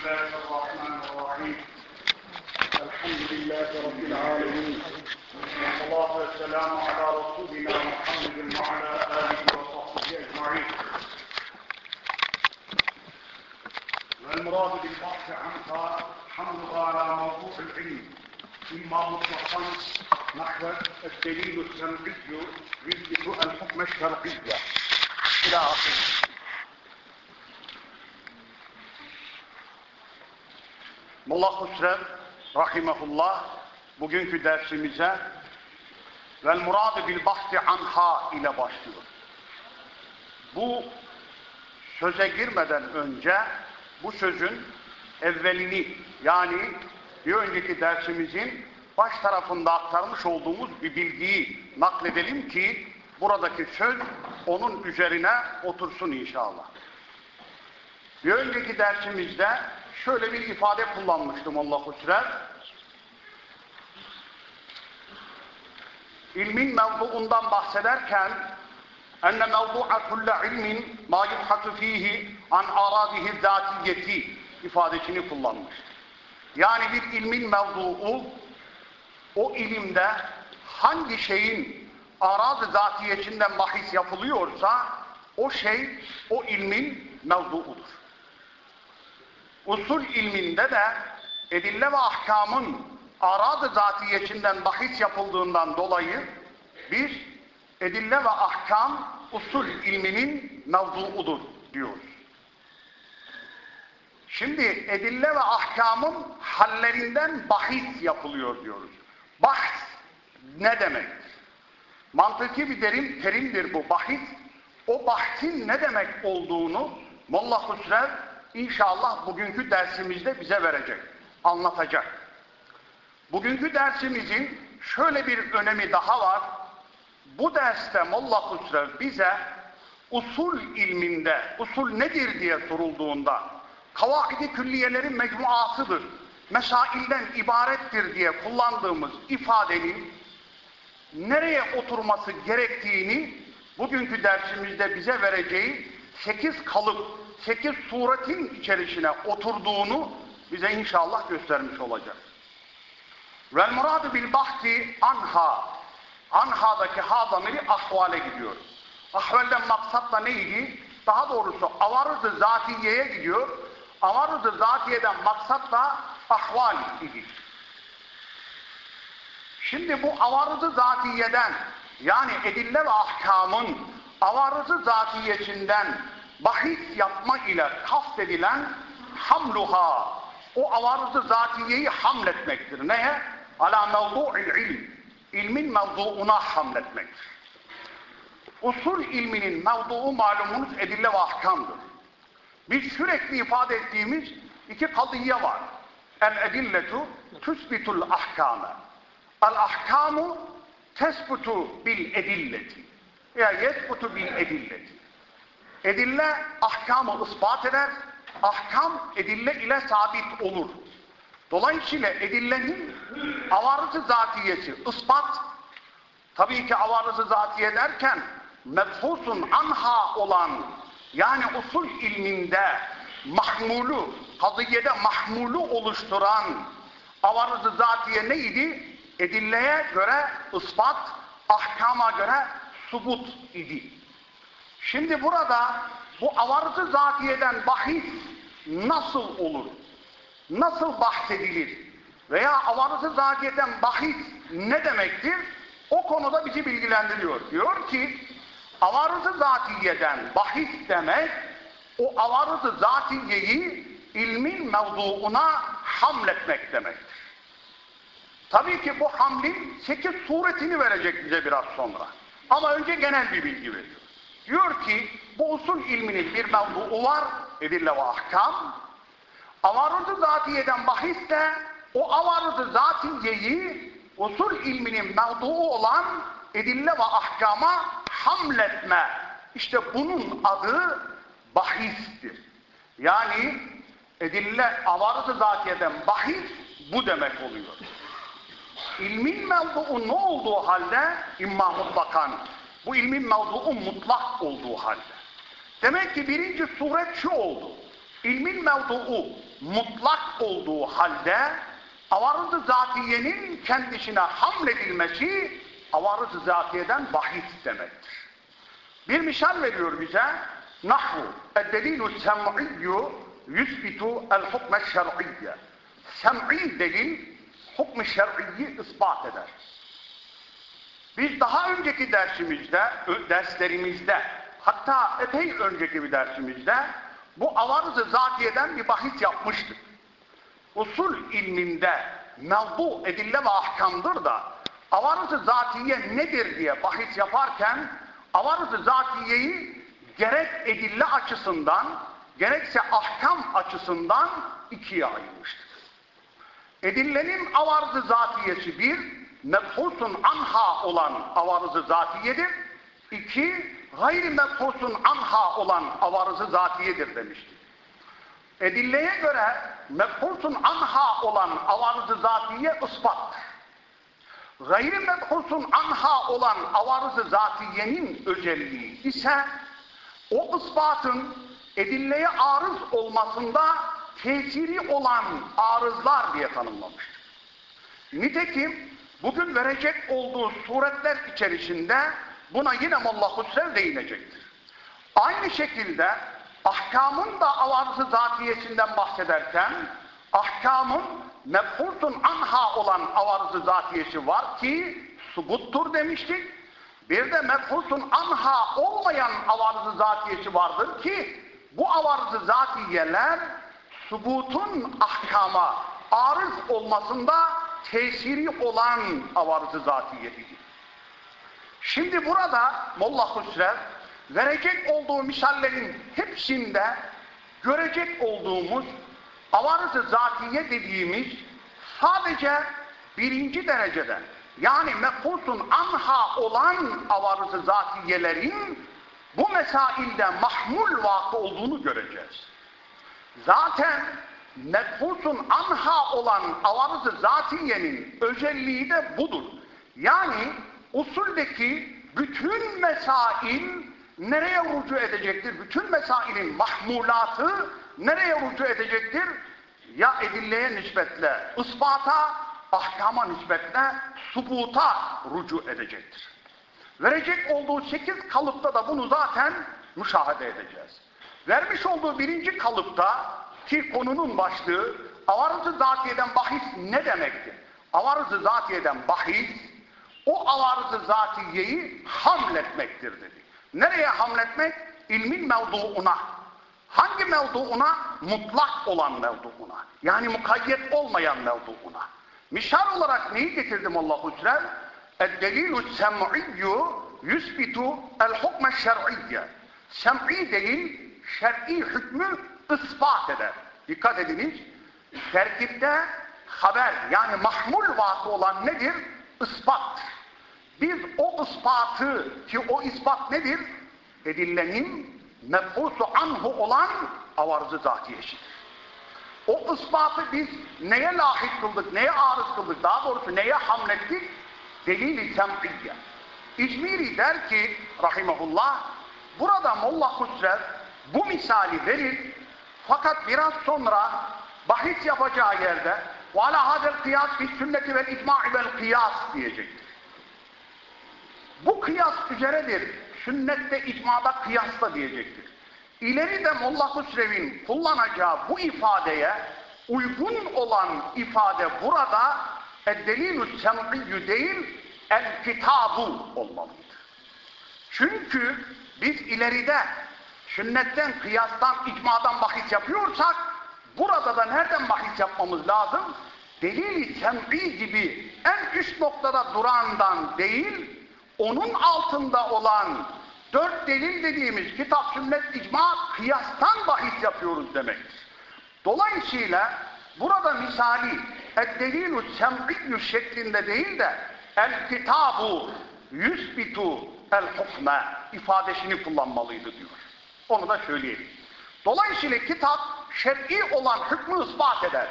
الله الرحمن الرحيم الحمد لله رب العالمين والصلاة والسلام على رسولنا محمد وعلى آله وصحبه أجمعين والمراد بالبحث عنها حملها على موضوع العلم إما مطلقا الدليل السمعي يثبت الحكم إلى آخره Molla Husrev rahimehullah bugünkü dersimize vel muradı bil bahsi anha ile başlıyor. Bu söze girmeden önce bu sözün evvelini yani bir önceki dersimizin baş tarafında aktarmış olduğumuz bir bilgiyi nakledelim ki buradaki söz onun üzerine otursun inşallah. Bir önceki dersimizde şöyle bir ifade kullanmıştım Allah Hüsrev. İlmin mevzuundan bahsederken enne mevdu'a kulle ilmin ma yubhatu fihi an aradihi zatiyeti ifadesini kullanmış. Yani bir ilmin mevzuu o ilimde hangi şeyin arad zatiyetinden bahis yapılıyorsa o şey o ilmin mevzuudur. Usul ilminde de edille ve ahkamın arad-ı zatiyetinden bahis yapıldığından dolayı bir edille ve ahkam usul ilminin mevzuudur diyoruz. Şimdi edille ve ahkamın hallerinden bahis yapılıyor diyoruz. Bahs ne demek? Mantıki bir derin terimdir bu bahis. O bahsin ne demek olduğunu Molla Hüsrev inşallah bugünkü dersimizde bize verecek, anlatacak. Bugünkü dersimizin şöyle bir önemi daha var. Bu derste Molla Hüsrev bize usul ilminde, usul nedir diye sorulduğunda, kavaidi külliyelerin mecmuasıdır, mesailden ibarettir diye kullandığımız ifadenin nereye oturması gerektiğini bugünkü dersimizde bize vereceği sekiz kalıp, sekiz suretin içerisine oturduğunu bize inşallah göstermiş olacak. Vel muradu bil bahsi anha. Anha'daki ha zamiri ahvale gidiyor. Ahvalden maksat da neydi? Daha doğrusu avarız-ı zatiyeye gidiyor. Avarız-ı zatiyeden maksat da ahval idi. Şimdi bu avarız-ı zatiyeden yani edille ve ahkamın avarız-ı zatiyetinden bahis yapma ile kastedilen hamluha o avarızı zatiyeyi hamletmektir. Neye? Ala mevdu'il ilm. İlmin mevduuna hamletmektir. Usul ilminin mevduu malumunuz edille ve ahkamdır. Biz sürekli ifade ettiğimiz iki kadiye var. El edilletu tusbitul ahkame. El ahkamu tesbutu bil edilleti. Ya yesbutu bil edilleti. Edille ahkamı ispat eder, ahkam edille ile sabit olur. Dolayısıyla edillenin avarızı zatiyesi ispat, tabii ki avarızı zatiye derken mebhusun anha olan yani usul ilminde mahmulu, kadıyede mahmulu oluşturan avarızı zatiye neydi? Edilleye göre ispat, ahkama göre subut idi. Şimdi burada bu avarızı zatiyeden bahis nasıl olur? Nasıl bahsedilir? Veya avarızı zatiyeden bahis ne demektir? O konuda bizi bilgilendiriyor. Diyor ki avarızı zatiyeden bahis demek o avarızı zatiyeyi ilmin mevzuuna hamletmek demektir. Tabii ki bu hamlin sekiz suretini verecek bize biraz sonra. Ama önce genel bir bilgi veriyor. Diyor ki bu usul ilminin bir mevzuu var, edille ve ahkam. Avarızı zatiyeden bahis de o avarızı zatiyeyi usul ilminin mevzuu olan edille ve ahkama hamletme. İşte bunun adı bahistir. Yani edille avarızı zatiyeden bahis bu demek oluyor. İlmin mevzuu ne olduğu halde imma mutlakan bu ilmin mevzuu mutlak olduğu halde. Demek ki birinci suret şu oldu. ilmin mevduu mutlak olduğu halde avarız-ı zatiyenin kendisine hamledilmesi avarız-ı zatiyeden bahis demektir. Bir misal veriyor bize. Nahvu, el-delilü sem'iyyü yüsbitu el-hukme şer'iyye. Sem'i delil, hukm-ı şer'iyyi ispat eder. Biz daha önceki dersimizde, derslerimizde, hatta epey önceki bir dersimizde bu avarız-ı zatiyeden bir bahis yapmıştık. Usul ilminde mevdu edille ve ahkamdır da avarız-ı zatiye nedir diye bahis yaparken avarız-ı zatiyeyi gerek edille açısından gerekse ahkam açısından ikiye ayırmıştık. Edillenin avarız-ı zatiyesi bir, mebhusun anha olan avarızı zatiyedir. İki, gayri mebhusun anha olan avarızı zatiyedir demiştik. Edilleye göre mebhusun anha olan avarızı zatiye ispattır. Gayri mebhusun anha olan avarızı zatiyenin özelliği ise o ispatın edilleye arız olmasında tesiri olan arızlar diye tanımlamıştır. Nitekim bugün verecek olduğu suretler içerisinde buna yine Molla Hüsrev değinecektir. Aynı şekilde ahkamın da avarzı zatiyesinden bahsederken ahkamın mebhurtun anha olan avarzı zatiyesi var ki subuttur demiştik. Bir de mebhurtun anha olmayan avarzı zatiyesi vardır ki bu avarzı zatiyeler subutun ahkama arız olmasında tesiri olan avarzı zatiyetidir. Şimdi burada Molla Hüsrev verecek olduğu misallerin hepsinde görecek olduğumuz avarız zatiye dediğimiz sadece birinci derecede yani mefhusun anha olan avarız zatiyelerin bu mesailde mahmul vakı olduğunu göreceğiz. Zaten mefhusun anha olan avarız zatiyenin özelliği de budur. Yani usuldeki bütün mesail nereye rucu edecektir? Bütün mesailin mahmulatı nereye rucu edecektir? Ya edilleye nispetle ispata, ahkama nispetle subuta rucu edecektir. Verecek olduğu sekiz kalıpta da bunu zaten müşahede edeceğiz. Vermiş olduğu birinci kalıpta ki konunun başlığı avarızı zatiyeden bahis ne demektir? Avarızı zatiyeden bahis o avarızı zatiyeyi hamletmektir dedi. Nereye hamletmek? İlmin mevduuna. Hangi mevduuna? Mutlak olan mevduuna. Yani mukayyet olmayan mevduuna. Misal olarak neyi getirdim Allah Hüsrev? El-delilü sem'iyyü yüsbitu el-hukme şer'iyye. Sem'i delil şer'i hükmü ispat eder. Dikkat ediniz. Terkipte haber yani mahmul vakı olan nedir? Ispattır. Biz o ispatı ki o ispat nedir? Edillenin mefhusu anhu olan avarzı zatiyesidir. O ispatı biz neye lahit kıldık, neye arız kıldık, daha doğrusu neye hamlettik? Delil-i sem'iyye. İzmiri der ki, rahimahullah, burada Molla Hüsrev bu misali verir, fakat biraz sonra bahis yapacağı yerde وَعَلَى هَذَا الْقِيَاسِ فِي السُنَّةِ وَالْاِجْمَعِ وَالْقِيَاسِ diyecektir. Bu kıyas üzeredir. Sünnette, icmada kıyasla diyecektir. İleri de Molla Hüsrev'in kullanacağı bu ifadeye uygun olan ifade burada delilü sem'iyyü değil el kitabu olmalıdır. Çünkü biz ileride sünnetten, kıyastan, icmadan bahis yapıyorsak burada da nereden bahis yapmamız lazım? Delil-i sem'i gibi en üst noktada durandan değil onun altında olan dört delil dediğimiz kitap, sünnet, icma, kıyastan bahis yapıyoruz demektir. Dolayısıyla burada misali el-delilü sem'iyyü şeklinde değil de el-kitabu yüsbitu el-hukme ifadesini kullanmalıydı diyor. Onu da söyleyelim. Dolayısıyla kitap şer'i olan hükmü ispat eder.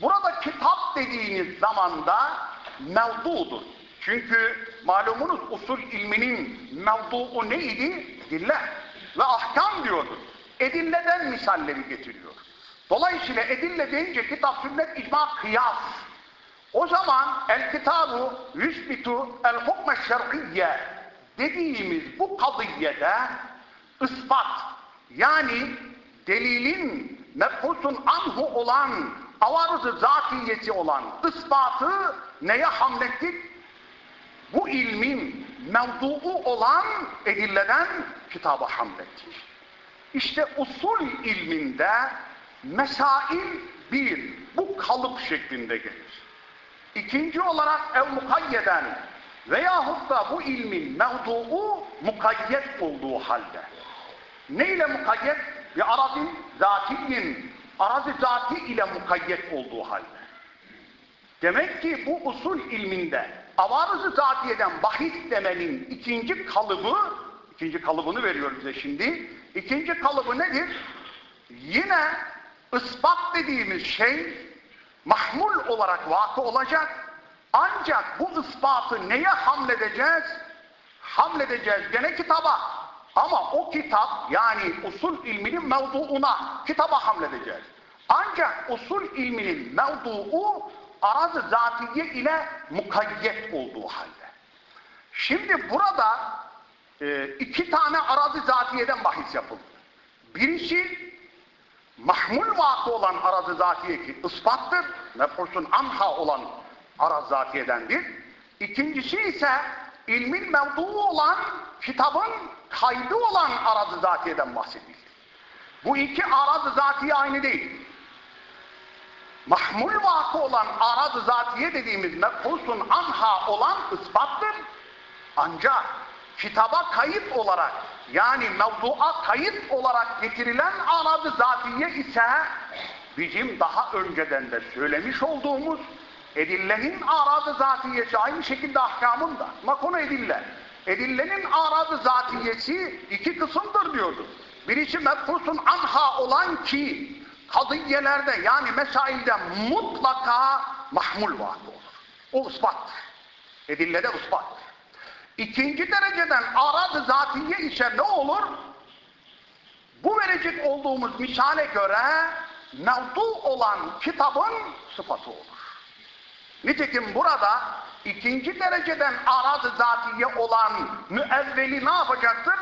Burada kitap dediğiniz zamanda mevdudur. Çünkü malumunuz usul ilminin mevduu neydi? Dille ve ahkam diyordu. Edilleden misalleri getiriyor. Dolayısıyla edille deyince kitap, sünnet, icma, kıyas. O zaman el kitabu yüzbitu el hukme şer'iyye dediğimiz bu kadiyede ispat yani delilin mefhusun anhu olan avarızı zatiyeti olan ispatı neye hamlettik? Bu ilmin mevduu olan edilleden kitaba hamlettik. İşte usul ilminde mesail bir, bu kalıp şeklinde gelir. İkinci olarak ev mukayyeden veyahut da bu ilmin mevduu mukayyet olduğu halde. Neyle mukayyet? Bir arazi zatiyin, arazi zati ile mukayyet olduğu halde. Demek ki bu usul ilminde avarızı zatiyeden bahis demenin ikinci kalıbı, ikinci kalıbını veriyor bize şimdi. İkinci kalıbı nedir? Yine ispat dediğimiz şey mahmul olarak vakı olacak. Ancak bu ispatı neye hamledeceğiz? Hamledeceğiz gene kitaba. Ama o kitap yani usul ilminin mevduuna kitaba hamledeceğiz. Ancak usul ilminin mevduu arazı zatiye ile mukayyet olduğu halde. Şimdi burada e, iki tane arazı zatiyeden bahis yapıldı. Birisi mahmul vakı olan arazı zatiye ki ispattır, mefhusun anha olan araz zatiyedendir. İkincisi ise ilmin mevduu olan kitabın kaydı olan arazı zatiyeden bahsedildi. Bu iki arazı zatiye aynı değil. Mahmul vakı olan arazı zatiye dediğimiz mefhusun anha olan ispattır. Ancak kitaba kayıt olarak yani mevdua kayıt olarak getirilen arazı zatiye ise bizim daha önceden de söylemiş olduğumuz edillenin aradı zatiyesi aynı şekilde ahkamında. Makonu edille. Edillenin aradı zatiyesi iki kısımdır diyordu. Birisi mefhusun anha olan ki kadiyelerde yani mesailde mutlaka mahmul vakı olur. O ispattır. Edillede ispattır. İkinci dereceden aradı zatiye ise ne olur? Bu verecek olduğumuz misale göre mevdu olan kitabın sıfatı olur. Nitekim burada ikinci dereceden aradı zatiye olan müevveli ne yapacaktır?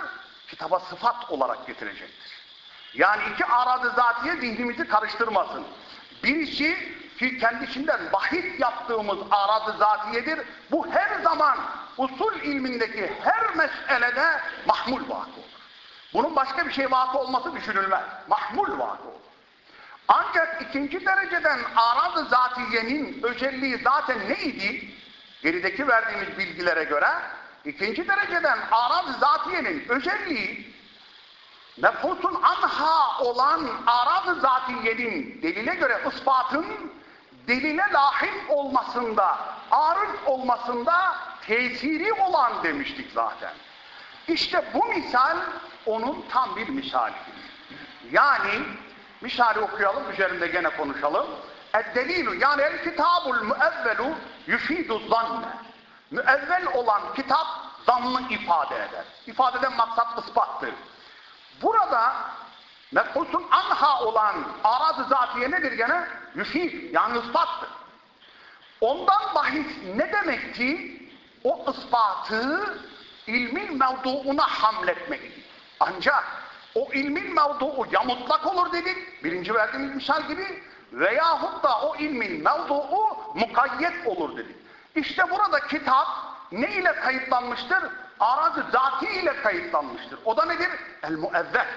Kitaba sıfat olarak getirecektir. Yani iki aradı zatiye zihnimizi karıştırmasın. Birisi ki kendisinden bahis yaptığımız aradı zatiyedir. Bu her zaman usul ilmindeki her meselede mahmul vakı olur. Bunun başka bir şey vakı olması düşünülmez. Mahmul vakı olur. Ancak ikinci dereceden arad-ı zatiyenin özelliği zaten neydi? Gerideki verdiğimiz bilgilere göre ikinci dereceden arad-ı zatiyenin özelliği nefhusun anha olan arad-ı zatiyenin delile göre ispatın delile lahim olmasında, arız olmasında tesiri olan demiştik zaten. İşte bu misal onun tam bir misalidir. Yani misali okuyalım, üzerinde gene konuşalım. Eddelilu yani el kitabul müevvelu yufidu zanne. Müevvel olan kitap zannı ifade eder. İfadeden maksat ispattır. Burada mefhusun anha olan arad-ı zatiye nedir gene? Yüfid yani ispattır. Ondan bahis ne demek ki? O ispatı ilmin mevduuna hamletmektir. Ancak o ilmin mevduu ya mutlak olur dedik, birinci verdiğimiz misal gibi, veyahut da o ilmin mevduu mukayyet olur dedik. İşte burada kitap ne ile kayıtlanmıştır? Arazı zati ile kayıtlanmıştır. O da nedir? El-muevvel.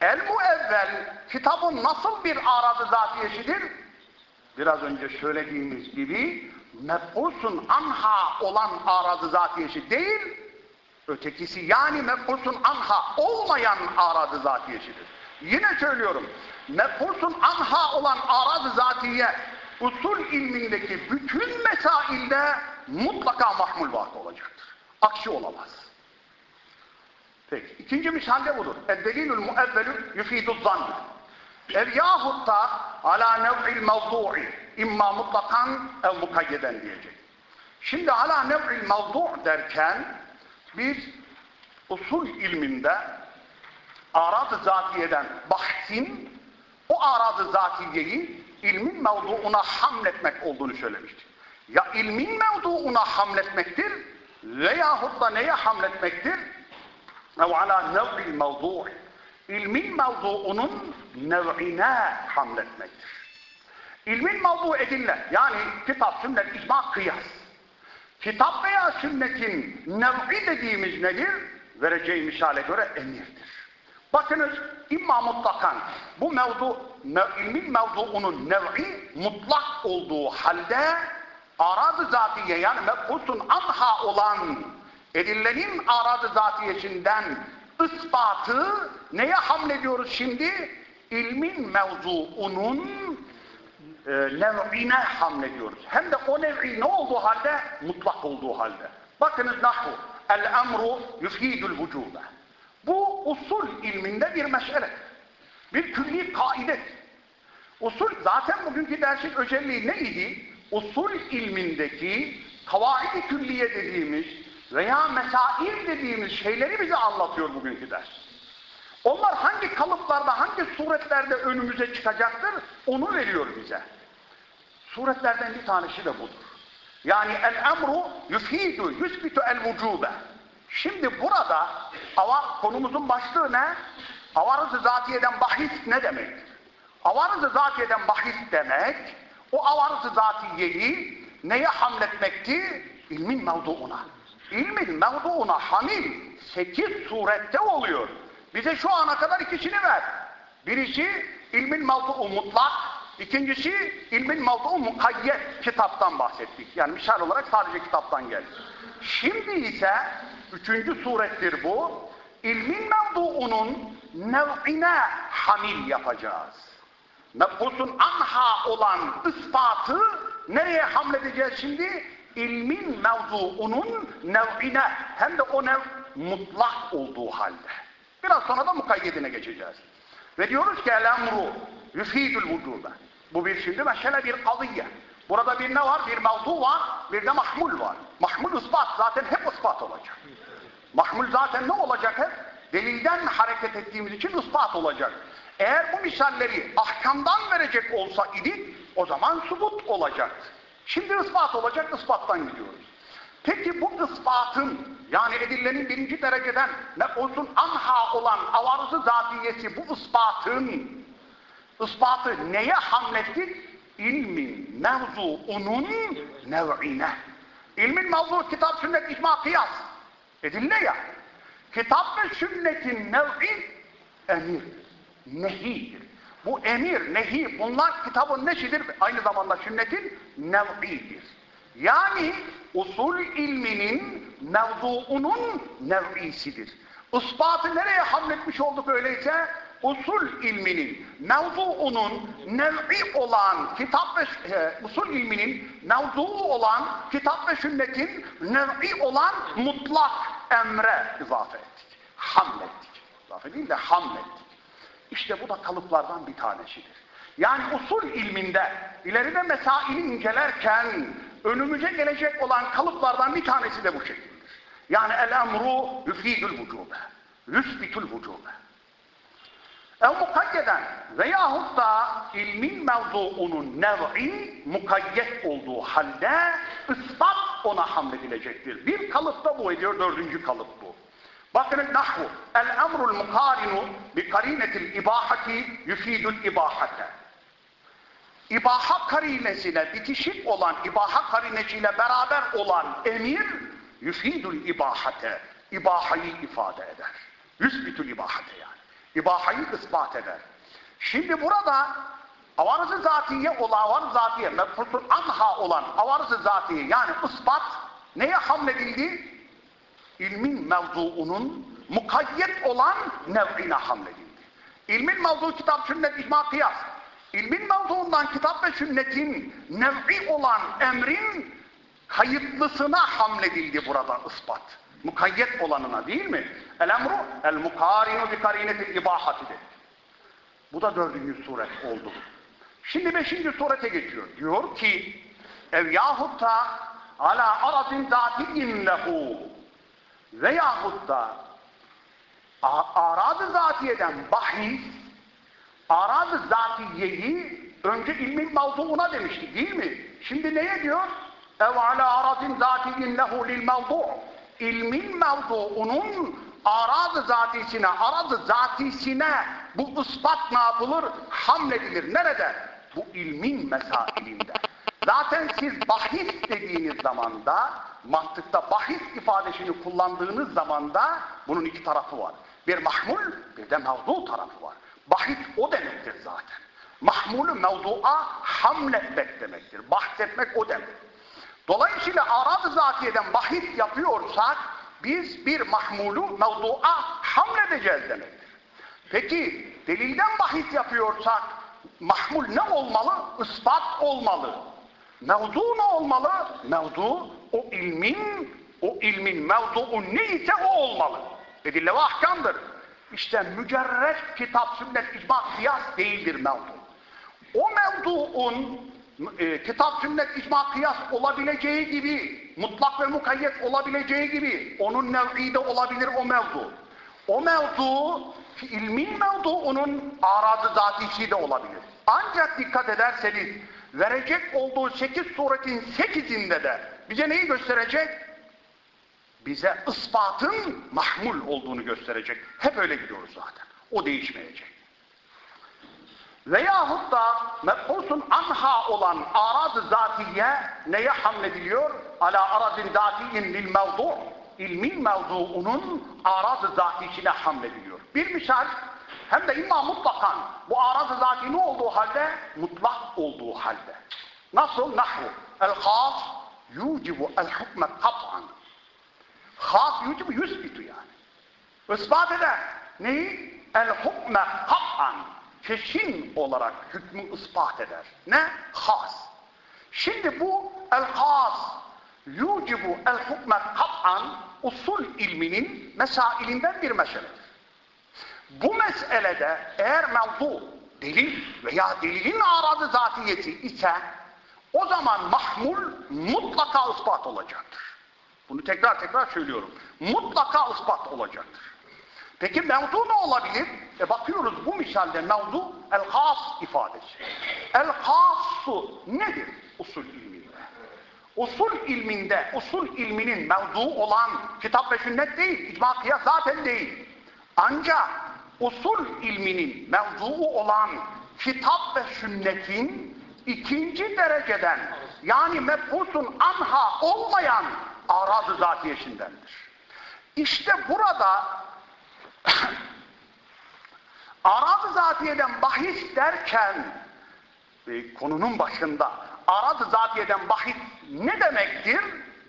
El-muevvel kitabın nasıl bir arazı zatiyesidir? Biraz önce söylediğimiz gibi mefhusun anha olan arazı zatiyesi değil, ötekisi yani mefhusun anha olmayan aradı zatiyesidir. Yine söylüyorum, mefhusun anha olan aradı zatiye usul ilmindeki bütün mesailde mutlaka mahmul vakı olacaktır. Aksi olamaz. Peki, ikinci misalde budur. Eddelilül muevvelü yufidu zann. Ev yahut da ala nev'il mevdu'i imma mutlakan ev mukayyeden diyecek. Şimdi ala nev'il mevdu' derken biz usul ilminde arad-ı zatiyeden bahsin o aradı zatiyeyi ilmin mevduuna hamletmek olduğunu söylemiştir. Ya ilmin mevduuna hamletmektir veyahut da neye hamletmektir? Ev ala nev'il mevdu'i. İlmin mevduunun nev'ine hamletmektir. İlmin mevdu edille yani kitap, sünnet, icma, kıyas. Kitap veya sünnetin nev'i dediğimiz nedir? Vereceği misale göre emirdir. Bakınız imma mutlakan bu mevdu, ilmin mevduunun nev'i mutlak olduğu halde aradı zatiye yani mebhusun anha olan edillenin aradı zatiyesinden ispatı neye hamlediyoruz şimdi? İlmin mevzuunun e, nev'ine hamlediyoruz. Hem de o nev'i ne olduğu halde? Mutlak olduğu halde. Bakınız nahu. El emru yufidul vücuda. Bu usul ilminde bir mesele. Bir külli kaide. Usul zaten bugünkü dersin özelliği neydi? Usul ilmindeki kavaidi külliye dediğimiz veya mesail dediğimiz şeyleri bize anlatıyor bugünkü ders. Onlar hangi kalıplarda, hangi suretlerde önümüze çıkacaktır onu veriyor bize. Suretlerden bir tanesi de budur. Yani el emru yufidu, yusbitu el vücube. Şimdi burada ava, konumuzun başlığı ne? Avarız-ı zatiyeden bahis ne demektir? Avarız-ı zatiyeden bahis demek, o avarız-ı zatiyeyi neye hamletmekti? İlmin mevduuna. İlmin mevduuna hamil sekiz surette oluyor. Bize şu ana kadar ikisini ver. Birisi ilmin mevduu mutlak, ikincisi ilmin mevduu mukayyet kitaptan bahsettik. Yani misal olarak sadece kitaptan geldi. Şimdi ise üçüncü surettir bu. İlmin mevduunun nev'ine hamil yapacağız. Mebhusun anha olan ispatı nereye hamledeceğiz şimdi? İlmin mevzuunun nev'ine hem de o nev mutlak olduğu halde. Biraz sonra da mukayyedine geçeceğiz. Ve diyoruz ki el-emru yufidul vücuda. Bu bir şimdi mesele bir kalıye. Burada bir ne var? Bir mevzu var, bir de mahmul var. Mahmul ispat zaten hep ispat olacak. Mahmul zaten ne olacak hep? Delilden hareket ettiğimiz için ispat olacak. Eğer bu misalleri ahkamdan verecek olsa idik, o zaman subut olacaktı. Şimdi ispat olacak, ispattan gidiyoruz. Peki bu ispatın, yani edillenin birinci dereceden ne olsun anha olan avarızı zatiyesi bu ispatın, ispatı neye hamlettik? İlmin mevzuunun nev'ine. İlmin mevzu kitap, sünnet, icma, kıyas. Edille ya. Kitap ve sünnetin nev'i emir, nehidir. Bu emir, nehi bunlar kitabın neşidir? Aynı zamanda sünnetin nev'idir. Yani usul ilminin mevzuunun nev'isidir. Ispatı nereye hamletmiş olduk öyleyse? Usul ilminin mevzuunun nev'i olan kitap ve e, usul ilminin mevzuu olan kitap ve sünnetin nev'i olan mutlak emre izafe ettik. Hamlettik. İzafe değil de hamlettik. İşte bu da kalıplardan bir tanesidir. Yani usul ilminde ileride mesaili incelerken önümüze gelecek olan kalıplardan bir tanesi de bu şekildir. Yani el emru yüfidül vücube. Yüsbitul vücube. Ev mukayyeden veyahut da ilmin mevzuunun nev'i mukayyet olduğu halde ispat ona hamledilecektir. Bir kalıpta bu ediyor, dördüncü kalıp bu. Bakın nahvu. El emrul mukarinu bi karinetil ibahati yufidul ibahate. İbaha karinesine bitişik olan, ibaha karinesiyle beraber olan emir yufidul ibahate. İbahayı ifade eder. Yüsbitül ibahate yani. İbahayı ispat eder. Şimdi burada avarızı zatiye olan, avarız zatiye, mefhusul anha olan avarızı zatiye yani ispat neye hamledildi? ilmin mevzuunun mukayyet olan nev'ine hamledildi. İlmin mevzu kitap, sünnet, icma, kıyas. İlmin mevzuundan kitap ve sünnetin nev'i olan emrin kayıtlısına hamledildi burada ispat. Mukayyet olanına değil mi? El emru el mukarinu bi karinetil ibahati dedi. Bu da dördüncü suret oldu. Şimdi beşinci surete geçiyor. Diyor ki ev yahut da ala arazin zatiyin lehu veyahut da arad-ı zatiyeden bahis arad-ı zatiyeyi önce ilmin mevzuuna demiştik değil mi? Şimdi neye diyor? Ev ala aradin zatiyin lehu lil mevzu. İlmin mevzuunun arad-ı zatisine, arad-ı zatisine bu ispat ne yapılır? Hamledilir. Nerede? Bu ilmin mesailinde. Zaten siz bahis dediğiniz zamanda, mantıkta bahis ifadesini kullandığınız zamanda bunun iki tarafı var. Bir mahmul, bir de mevzu tarafı var. Bahis o demektir zaten. Mahmulü mevzu'a hamletmek demektir. Bahsetmek o demek. Dolayısıyla arad-ı zatiyeden bahis yapıyorsak biz bir mahmulu mevzu'a hamledeceğiz demektir. Peki delilden bahis yapıyorsak mahmul ne olmalı? Ispat olmalı. Mevzu ne olmalı? Mevzu o ilmin o ilmin mevzuu neyse o olmalı. Edille ve ahkamdır. İşte mücerret kitap, sünnet, icma, kıyas değildir mevzu. O mevzuun e, kitap, sünnet, icma, kıyas olabileceği gibi, mutlak ve mukayyet olabileceği gibi, onun nev'i de olabilir o mevzu. O mevzu, ilmin mevzuunun aradı zatisi de olabilir. Ancak dikkat ederseniz, verecek olduğu sekiz suretin sekizinde de bize neyi gösterecek? Bize ispatın mahmul olduğunu gösterecek. Hep öyle gidiyoruz zaten. O değişmeyecek. Veyahut da mebhusun anha olan arad-ı zatiye neye hamlediliyor? Ala aradin zatiyin lil mevdu. İlmin mevzuunun arad-ı zatisine hamlediliyor. Bir misal hem de imma mutlakan. Bu arad-ı zati ne olduğu halde? Mutlak olduğu halde. Nasıl? Nahvu. El-has yucibu el-hukme kat'an. Has yucibu yusbitu yani. Ispat eder. Neyi? El-hukme kat'an kesin olarak hükmü ispat eder. Ne? Has. Şimdi bu el-has yucibu el-hukme kat'an usul ilminin mesailinden bir meseledir. Bu meselede eğer mevzu delil veya delilin aradı zatiyeti ise o zaman mahmul mutlaka ispat olacaktır. Bunu tekrar tekrar söylüyorum. Mutlaka ispat olacaktır. Peki mevzu ne olabilir? E bakıyoruz bu misalde mevzu el-has ifadesi. El-hasu nedir usul ilminde? Usul ilminde, usul ilminin mevzu olan kitap ve sünnet değil, icma kıyas zaten değil. Ancak usul ilminin mevzuu olan kitap ve sünnetin ikinci dereceden yani mebhusun anha olmayan aradı zatiyesindendir. İşte burada Arad-ı zatiyeden bahis derken e, konunun başında arad-ı zatiyeden bahis ne demektir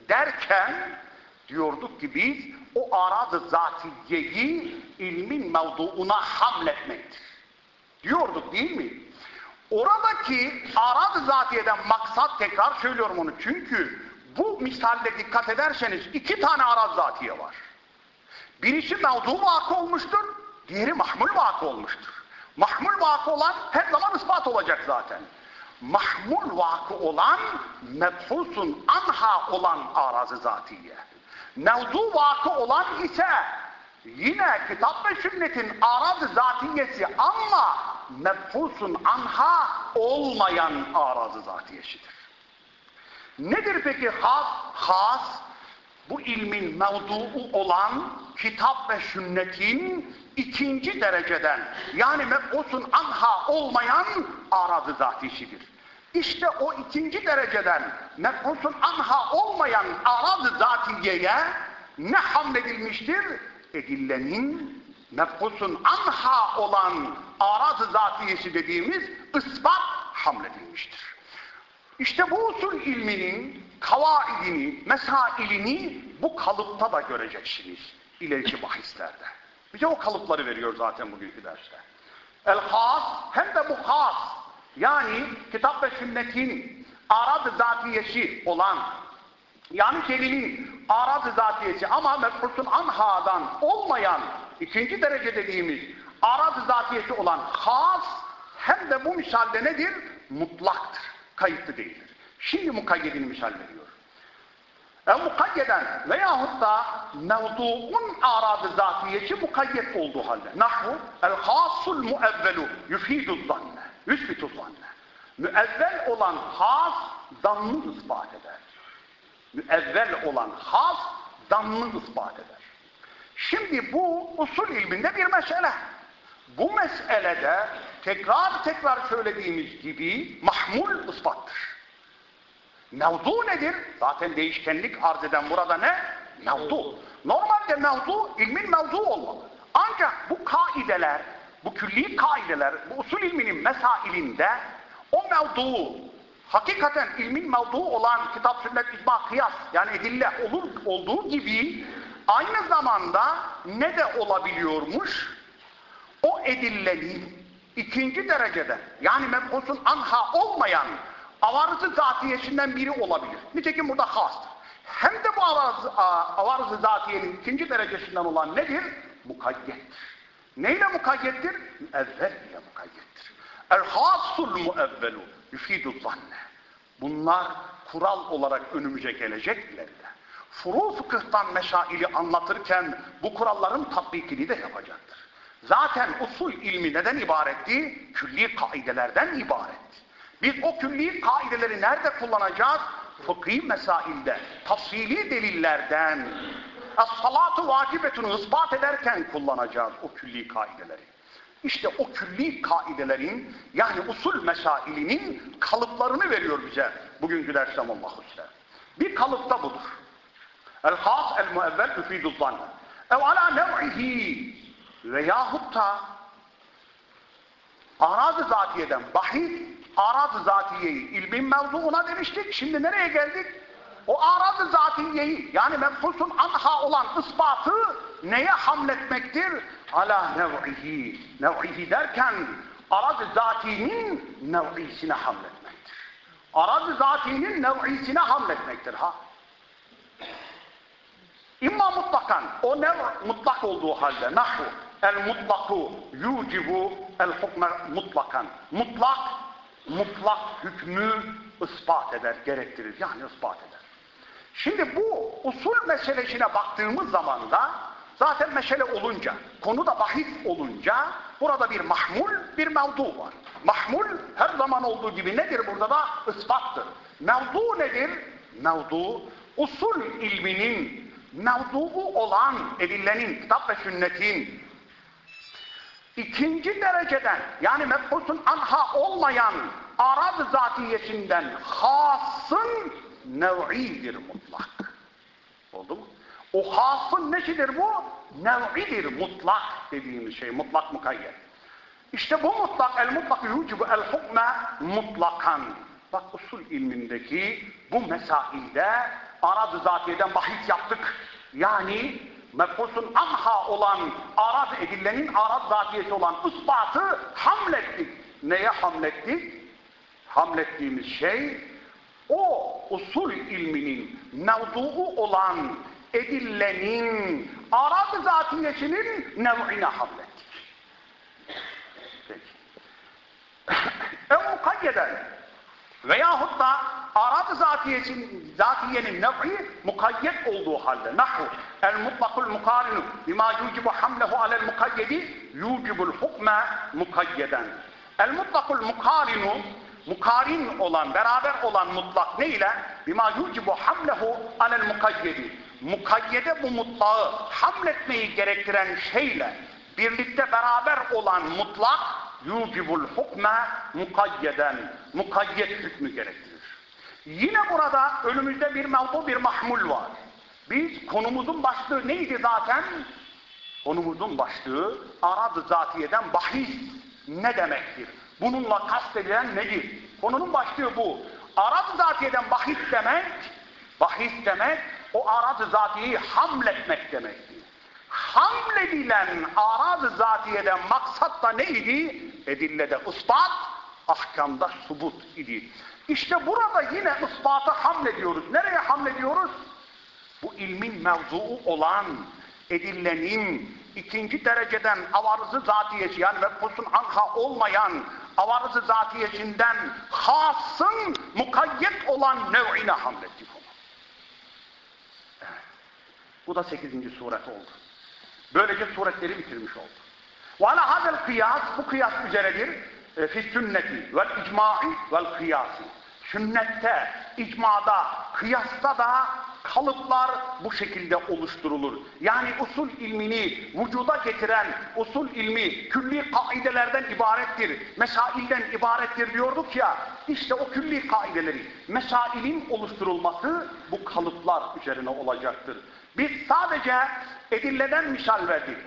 derken diyorduk ki biz o arad-ı zatiyeyi ilmin mevduuna hamletmektir. Diyorduk değil mi? Oradaki arad-ı zatiyeden maksat tekrar söylüyorum onu çünkü bu misalde dikkat ederseniz iki tane arad zatiye var. Birisi mevzu vakı olmuştur, diğeri mahmul vakı olmuştur. Mahmul vakı olan her zaman ispat olacak zaten. Mahmul vakı olan mebhusun anha olan arazı zatiye. Mevzu vakı olan ise yine kitap ve sünnetin arazı zatiyesi ama mebhusun anha olmayan arazı zatiyesidir. Nedir peki has? Has bu ilmin mevduu olan kitap ve sünnetin ikinci dereceden yani mebhusun anha olmayan aradı zatisidir. İşte o ikinci dereceden mebhusun anha olmayan aradı zatiyeye ne hamledilmiştir? Edillenin mebhusun anha olan aradı zatiyesi dediğimiz ispat hamledilmiştir. İşte bu usul ilminin kavaidini, mesailini bu kalıpta da göreceksiniz ileriki bahislerde. Bize o kalıpları veriyor zaten bugünkü derste. El-has hem de bu has yani kitap ve sünnetin arad-ı zatiyesi olan yani delilin arad-ı zatiyesi ama mefhusun anhadan olmayan ikinci derece dediğimiz arad-ı zatiyesi olan has hem de bu misalde nedir? Mutlaktır. Kayıtlı değildir. Şimdi mukayyedini misal veriyor. ev mukayyeden veyahut da mevduun aradı zatiyeci mukayyet olduğu halde. Nahvu el hasul muevvelu yufidu zanne. Yüsbitu zanne. Müevvel olan has zannı ispat eder. Müevvel olan has zannı ispat eder. Şimdi bu usul ilminde bir mesele. Bu meselede tekrar tekrar söylediğimiz gibi mahmul ispattır. Mevzu nedir? Zaten değişkenlik arz eden burada ne? Mevzu. Normalde mevzu ilmin mevzu olmalı. Ancak bu kaideler, bu külli kaideler, bu usul ilminin mesailinde o mevzu hakikaten ilmin mevzu olan kitap, sünnet, icma, kıyas yani edille olur, olduğu gibi aynı zamanda ne de olabiliyormuş? O edillenin ikinci derecede yani mebhusun anha olmayan avarızı zatiyesinden biri olabilir. Nitekim burada hastır. Hem de bu avarızı, avarızı zatiyenin ikinci derecesinden olan nedir? Mukayyettir. Neyle mukayyettir? Müevvel ile mukayyettir. El hasul muevvelu yufidu zanne. Bunlar kural olarak önümüze gelecek ileride. Furu fıkıhtan meşaili anlatırken bu kuralların tatbikini de yapacaktır. Zaten usul ilmi neden ibaretti? Külli kaidelerden ibaretti. Biz o külli kaideleri nerede kullanacağız? Fıkhi mesailde, tafsili delillerden, as-salatu vacibetunu ispat ederken kullanacağız o külli kaideleri. İşte o külli kaidelerin yani usul mesailinin kalıplarını veriyor bize bugünkü dersten Allahu. Bir kalıpta budur. El-has el-muevvel üfidu zanne. Ev ala nev'ihi veyahut da araz-ı zatiyeden bahis araz-ı zatiyeyi ilmin mevzuuna demiştik. Şimdi nereye geldik? O araz-ı zatiyeyi yani mefhusun anha olan ispatı neye hamletmektir? Ala nev'ihi. Nev'ihi derken araz-ı zatinin nev'isine hamletmektir. Araz-ı zatinin nev'isine hamletmektir ha. İmma mutlakan, o nev mutlak olduğu halde, nahu, el mutlaku yucibu el hukme mutlakan. Mutlak, mutlak hükmü ispat eder, gerektirir. Yani ispat eder. Şimdi bu usul meselesine baktığımız zaman da zaten mesele olunca, konu da bahis olunca burada bir mahmul, bir mevdu var. Mahmul her zaman olduğu gibi nedir burada da? ispattır. Mevdu nedir? Mevdu usul ilminin mevduu olan edillenin, kitap ve sünnetin ikinci dereceden yani mebhusun anha olmayan arad zatiyesinden hasın nev'idir mutlak. Oldu mu? O hasın neşidir bu? Nev'idir mutlak dediğimiz şey. Mutlak mukayyet. İşte bu mutlak, el mutlak yucibu el hukme mutlakan. Bak usul ilmindeki bu mesailde arad-ı zatiyeden bahis yaptık. Yani mefhusun anha olan arad edilenin arad zatiyesi olan ispatı hamlettik. Neye hamlettik? Hamlettiğimiz şey o usul ilminin mevzuu olan edillenin arad zatiyesinin nev'ine hamlettik. Peki. Ev mukayyeden veyahut da arad zatiyesin, zatiyenin nev'i mukayyet olduğu halde nahu el mutlakul mukarinu bima yucibu hamlehu alel mukayyedi yucibul hukme mukayyeden el mutlakul mukarinu mukarin olan, beraber olan mutlak ne ile? Bima yucibu hamlehu alel mukayyedi. Mukayyede bu mutlağı hamletmeyi gerektiren şeyle birlikte beraber olan mutlak yucibul hukme mukayyeden. Mukayyet hükmü gerektirir. Yine burada önümüzde bir mevzu bir mahmul var. Biz konumuzun başlığı neydi zaten? Konumuzun başlığı arad-ı zatiyeden bahis ne demektir? Bununla kastedilen nedir? Konunun başlığı bu. Arad-ı zatiyeden bahis demek, bahis demek, o arad-ı zatiyeyi hamletmek demektir. Hamledilen arad-ı zatiyeden maksat da neydi? Edillede ispat, ahkamda subut idi. İşte burada yine ispatı hamlediyoruz. Nereye hamlediyoruz? Bu ilmin mevzuu olan edillenin ikinci dereceden avarızı zatiyesi yani vekfusun anha olmayan avarızı zatiyesinden hasın mukayyet olan nev'ine hamlettik onu. Bu da 8. suret oldu. Böylece suretleri bitirmiş oldu. Ala hadel kıyas, bu kıyas üzeredir. E, fi sünneti vel icma'i vel kıyasi. Sünnette, icmada, kıyasta da kalıplar bu şekilde oluşturulur. Yani usul ilmini vücuda getiren usul ilmi külli kaidelerden ibarettir. Mesailden ibarettir diyorduk ya. İşte o külli kaideleri, mesailin oluşturulması bu kalıplar üzerine olacaktır. Biz sadece edilleden misal verdik.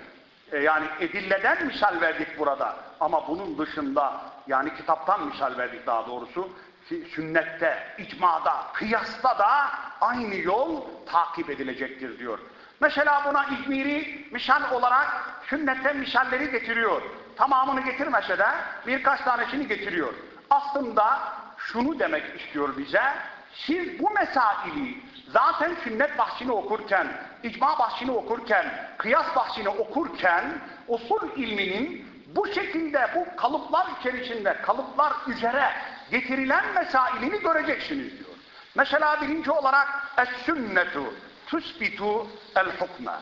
E, yani edilleden misal verdik burada. Ama bunun dışında yani kitaptan misal verdik daha doğrusu sünnette, icmada, kıyasta da aynı yol takip edilecektir diyor. Mesela buna İzmiri misal olarak sünnetten misalleri getiriyor. Tamamını getirmese de birkaç tanesini getiriyor. Aslında şunu demek istiyor bize, siz bu mesaili zaten sünnet bahsini okurken, icma bahsini okurken, kıyas bahsini okurken, usul ilminin bu şekilde bu kalıplar içerisinde, kalıplar üzere getirilen mesailini göreceksiniz diyor. Mesela birinci olarak es-sünnetu tusbitu el-hukme.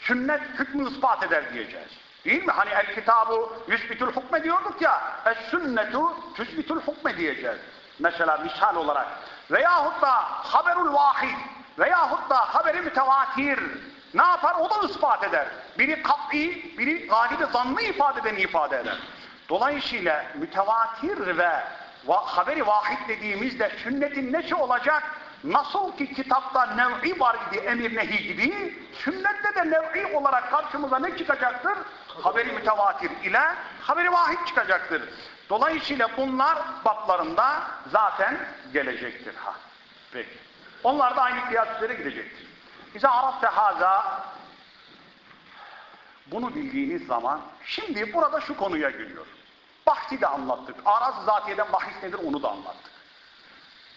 Sünnet hükmü ispat eder diyeceğiz. Değil mi? Hani el kitabı yüsbitul hukme diyorduk ya. Es-sünnetu tusbitul hukme diyeceğiz. Mesela misal olarak. Veyahut da haberul vahid veyahut da haberi mütevatir ne yapar? O da ispat eder. Biri kat'i, biri galibi zannı ifade eden ifade eder. Dolayısıyla mütevatir ve haberi vahid dediğimizde sünnetin neşi olacak? Nasıl ki kitapta nev'i var idi emir nehi gibi, sünnette de nev'i olarak karşımıza ne çıkacaktır? Haberi mütevatir ile haberi vahid çıkacaktır. Dolayısıyla bunlar baplarında zaten gelecektir. Ha. Peki. Onlar da aynı kıyas üzere gidecektir. İze arafte haza bunu bildiğiniz zaman şimdi burada şu konuya geliyor. Bahsi de anlattık. Araz zatiyeden bahis nedir onu da anlattık.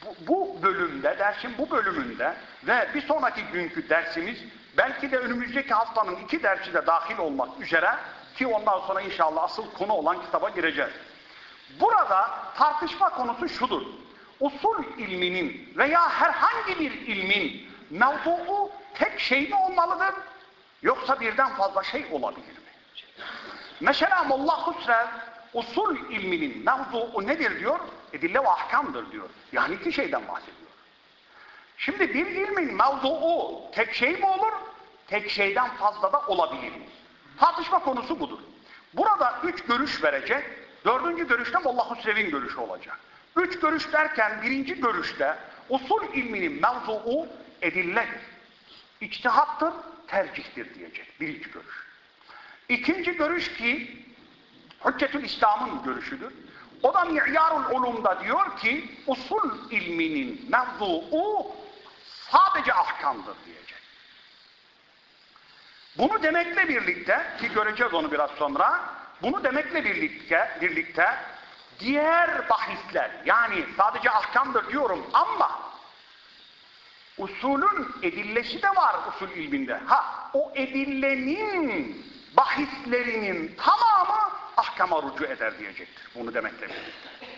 Bu, bu bölümde, dersin bu bölümünde ve bir sonraki günkü dersimiz belki de önümüzdeki haftanın iki dersi de dahil olmak üzere ki ondan sonra inşallah asıl konu olan kitaba gireceğiz. Burada tartışma konusu şudur. Usul ilminin veya herhangi bir ilmin mevzuu tek şey mi olmalıdır? Yoksa birden fazla şey olabilir mi? Mesela Molla Husrev usul ilminin mevzuu nedir diyor? Edille ve ahkamdır diyor. Yani iki şeyden bahsediyor. Şimdi bir ilmin mevzuu tek şey mi olur? Tek şeyden fazla da olabilir mi? Tartışma konusu budur. Burada üç görüş verecek. Dördüncü görüşte Molla Husrev'in görüşü olacak. Üç görüş derken birinci görüşte usul ilminin mevzuu edille, içtihattır, tercihtir diyecek. Birinci görüş. İkinci görüş ki Hüccetül İslam'ın görüşüdür. O da Mi'yarul Ulum'da diyor ki usul ilminin mevzuu sadece ahkamdır diyecek. Bunu demekle birlikte ki göreceğiz onu biraz sonra bunu demekle birlikte birlikte diğer bahisler yani sadece ahkamdır diyorum ama usulün edillesi de var usul ilminde. Ha o edillenin bahislerinin tamamı ahkama rucu eder diyecektir. Bunu demekle birlikte.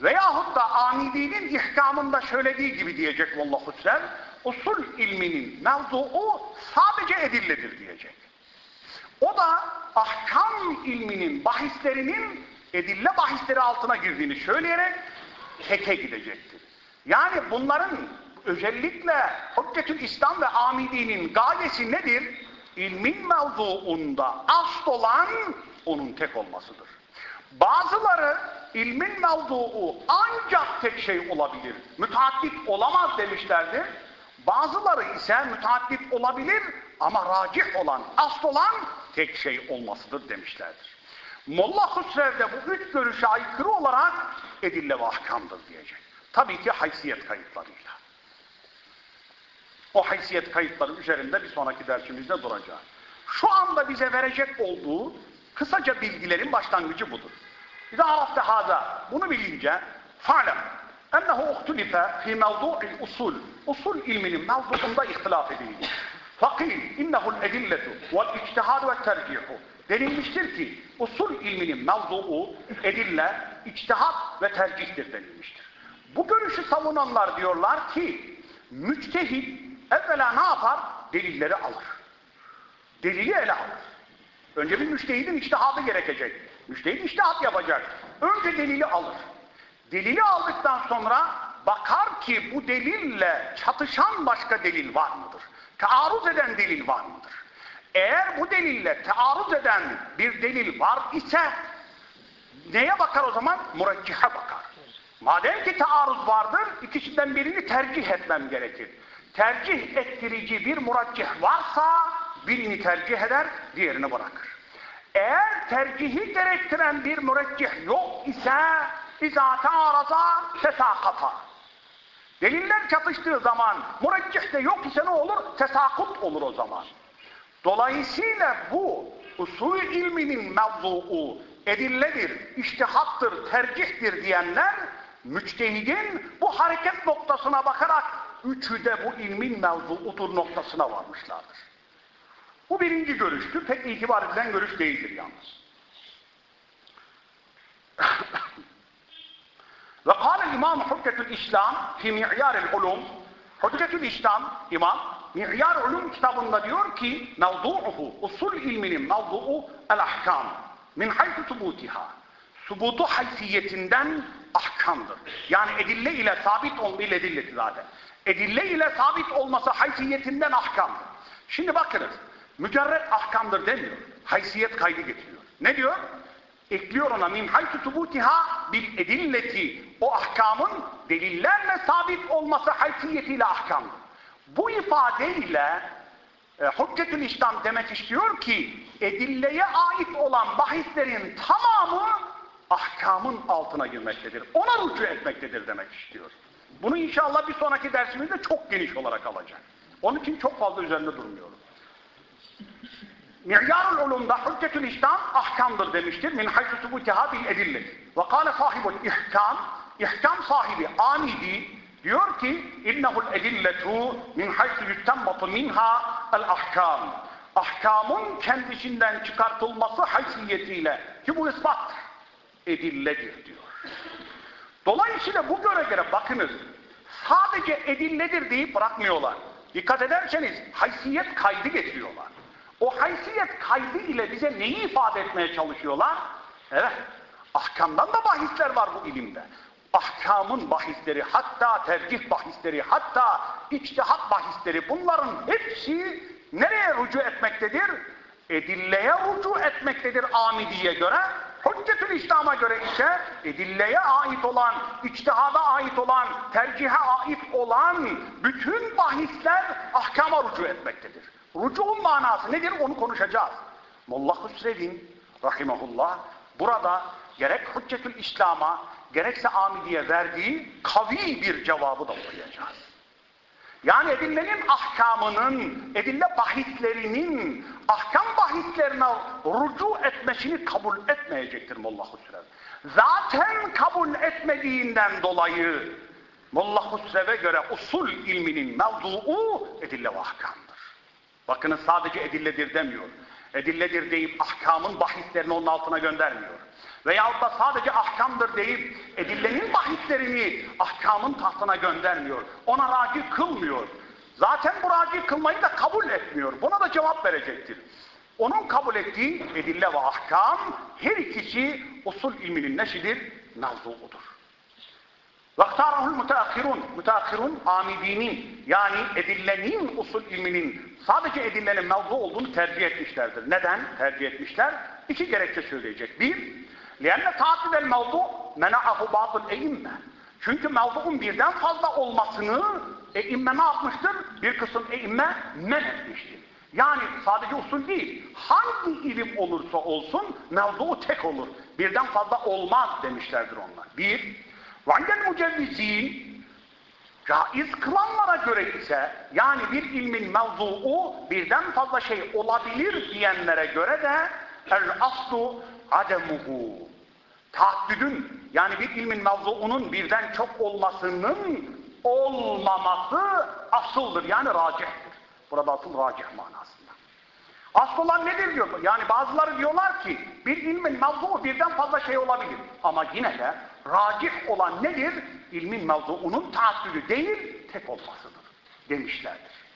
Veyahut da Amidi'nin ihkamında söylediği gibi diyecek vallahu sev, usul ilminin mevzuu sadece edilledir diyecek. O da ahkam ilminin bahislerinin edille bahisleri altına girdiğini söyleyerek teke gidecektir. Yani bunların özellikle Hüccetül İslam ve Amidi'nin gayesi nedir? İlmin mevzuunda asıl olan onun tek olmasıdır. Bazıları ilmin mevzuu ancak tek şey olabilir. Müteaddit olamaz demişlerdir. Bazıları ise müteaddit olabilir ama racih olan, asıl olan tek şey olmasıdır demişlerdir. Molla Hüsrev de bu üç görüşe aykırı olarak edille ve ahkamdır diyecek. Tabii ki haysiyet kayıtlarıyla. O haysiyet kayıtları üzerinde bir sonraki dersimizde duracağız. Şu anda bize verecek olduğu kısaca bilgilerin başlangıcı budur. İzâ arafte hâzâ, bunu bilince fa'lem ennehu uhtulife fî mevdu'il usul. Usul ilminin mevzuunda ihtilaf edildi. Fakil innehu'l edilletu vel içtihadu ve tercihu. Denilmiştir ki usul ilminin mevzuu edille, içtihat ve tercihtir denilmiştir. Bu görüşü savunanlar diyorlar ki müçtehit evvela ne yapar? Delilleri alır. delili ele alır. Önce bir müştehidin iştihadı gerekecek. Müştehid iştihat yapacak. Önce delili alır. Delili aldıktan sonra bakar ki bu delille çatışan başka delil var mıdır? Taarruz eden delil var mıdır? Eğer bu delille taarruz eden bir delil var ise neye bakar o zaman? Mureccihe bakar. Madem ki taarruz vardır, ikisinden birini tercih etmem gerekir. Tercih ettirici bir muraccih varsa birini tercih eder, diğerini bırakır. Eğer tercihi gerektiren bir müreccih yok ise اِذَا تَعَرَضَا تَسَاقَطَ Deliller çatıştığı zaman müreccih de yok ise ne olur? Tesakut olur o zaman. Dolayısıyla bu usul ilminin mevzuu edilledir, iştihattır, tercihtir diyenler müçtehidin bu hareket noktasına bakarak üçü de bu ilmin mevzuudur noktasına varmışlardır. Bu birinci görüştür. Pek itibar edilen görüş değildir yalnız. Ve kâle imam Hüccetül İslam fi mi'yâril ulum Hüccetül İslam imam Mi'yar ulum kitabında diyor ki mevdu'uhu usul ilminin mevdu'u el ahkam min haythu subutiha subutu haysiyetinden ahkamdır. Yani edille ile sabit olma ile edilleti zaten. Edille ile sabit olması haysiyetinden ahkamdır. Şimdi bakınız mücerret ahkamdır demiyor. Haysiyet kaydı getiriyor. Ne diyor? Ekliyor ona min haythu subutiha bil edilleti o ahkamın delillerle sabit olması haysiyetiyle ahkamdır. Bu ifadeyle e, Hüccetül İslam demek istiyor ki edilleye ait olan bahislerin tamamı ahkamın altına girmektedir. Ona rücu etmektedir demek istiyor. Bunu inşallah bir sonraki dersimizde çok geniş olarak alacak. Onun için çok fazla üzerinde durmuyorum. Mi'yarul ulumda hüccetül İslam ahkamdır demiştir. Min haythu subutiha bil edillet. Ve kâle sahibul ihkam, ihkam sahibi Amidi diyor ki edilletu min haythu yuttemmatu minha el ahkam. Ahkamın kendisinden çıkartılması haysiyetiyle ki bu ispattır. Edilledir diyor. Dolayısıyla bu göre göre bakınız sadece edilledir deyip bırakmıyorlar. Dikkat ederseniz haysiyet kaydı getiriyorlar. O haysiyet kaydı ile bize neyi ifade etmeye çalışıyorlar? Evet, ahkamdan da bahisler var bu ilimde. Ahkamın bahisleri, hatta tercih bahisleri, hatta içtihat bahisleri bunların hepsi nereye rücu etmektedir? Edilleye rücu etmektedir Amidi'ye göre. Hüccetül İslam'a göre ise edilleye ait olan, içtihada ait olan, tercihe ait olan bütün bahisler ahkama rücu etmektedir. Rücu'un manası nedir onu konuşacağız. Molla Hüsrev'in rahimahullah burada gerek Hüccetül İslam'a gerekse Amidi'ye verdiği kavi bir cevabı da okuyacağız. Yani edillenin ahkamının, edille bahislerinin, ahkam bahislerine rucu etmesini kabul etmeyecektir Molla Hüsrev. Zaten kabul etmediğinden dolayı Molla Hüsrev'e göre usul ilminin mevzuu edille ve ahkamdır. Bakınız sadece edilledir demiyor. Edilledir deyip ahkamın bahislerini onun altına göndermiyor. Veyahut da sadece ahkamdır deyip edillenin bahislerini ahkamın tahtına göndermiyor. Ona raci kılmıyor. Zaten bu raci kılmayı da kabul etmiyor. Buna da cevap verecektir. Onun kabul ettiği edille ve ahkam her ikisi usul ilminin neşidir? Mevzuudur. Vaktarahul müteakhirun, müteakhirun amidinin yani edillenin usul ilminin sadece edillenin mevzu olduğunu tercih etmişlerdir. Neden tercih etmişler? İki gerekçe söyleyecek. Bir, لِيَنَّ تَعْدِدَ الْمَوْضُ مَنَعَهُ بَعْضُ الْاَيِمَّ Çünkü mevzuun birden fazla olmasını eimme ne yapmıştır? Bir kısım eimme men etmiştir. Yani sadece usul değil, hangi ilim olursa olsun mevzuu tek olur. Birden fazla olmaz demişlerdir onlar. Bir, وَعِنْدَ الْمُجَوِّز۪ينَ Caiz kılanlara göre ise yani bir ilmin mevzuu birden fazla şey olabilir diyenlere göre de el aslu ademuhu taaddüdün yani bir ilmin mevzuunun birden çok olmasının olmaması asıldır yani racihtir. Burada asıl racih manasında. Asıl olan nedir diyor? Yani bazıları diyorlar ki bir ilmin mevzuu birden fazla şey olabilir. Ama yine de racih olan nedir? İlmin mevzuunun taaddüdü değil, tek olmasıdır demişlerdir.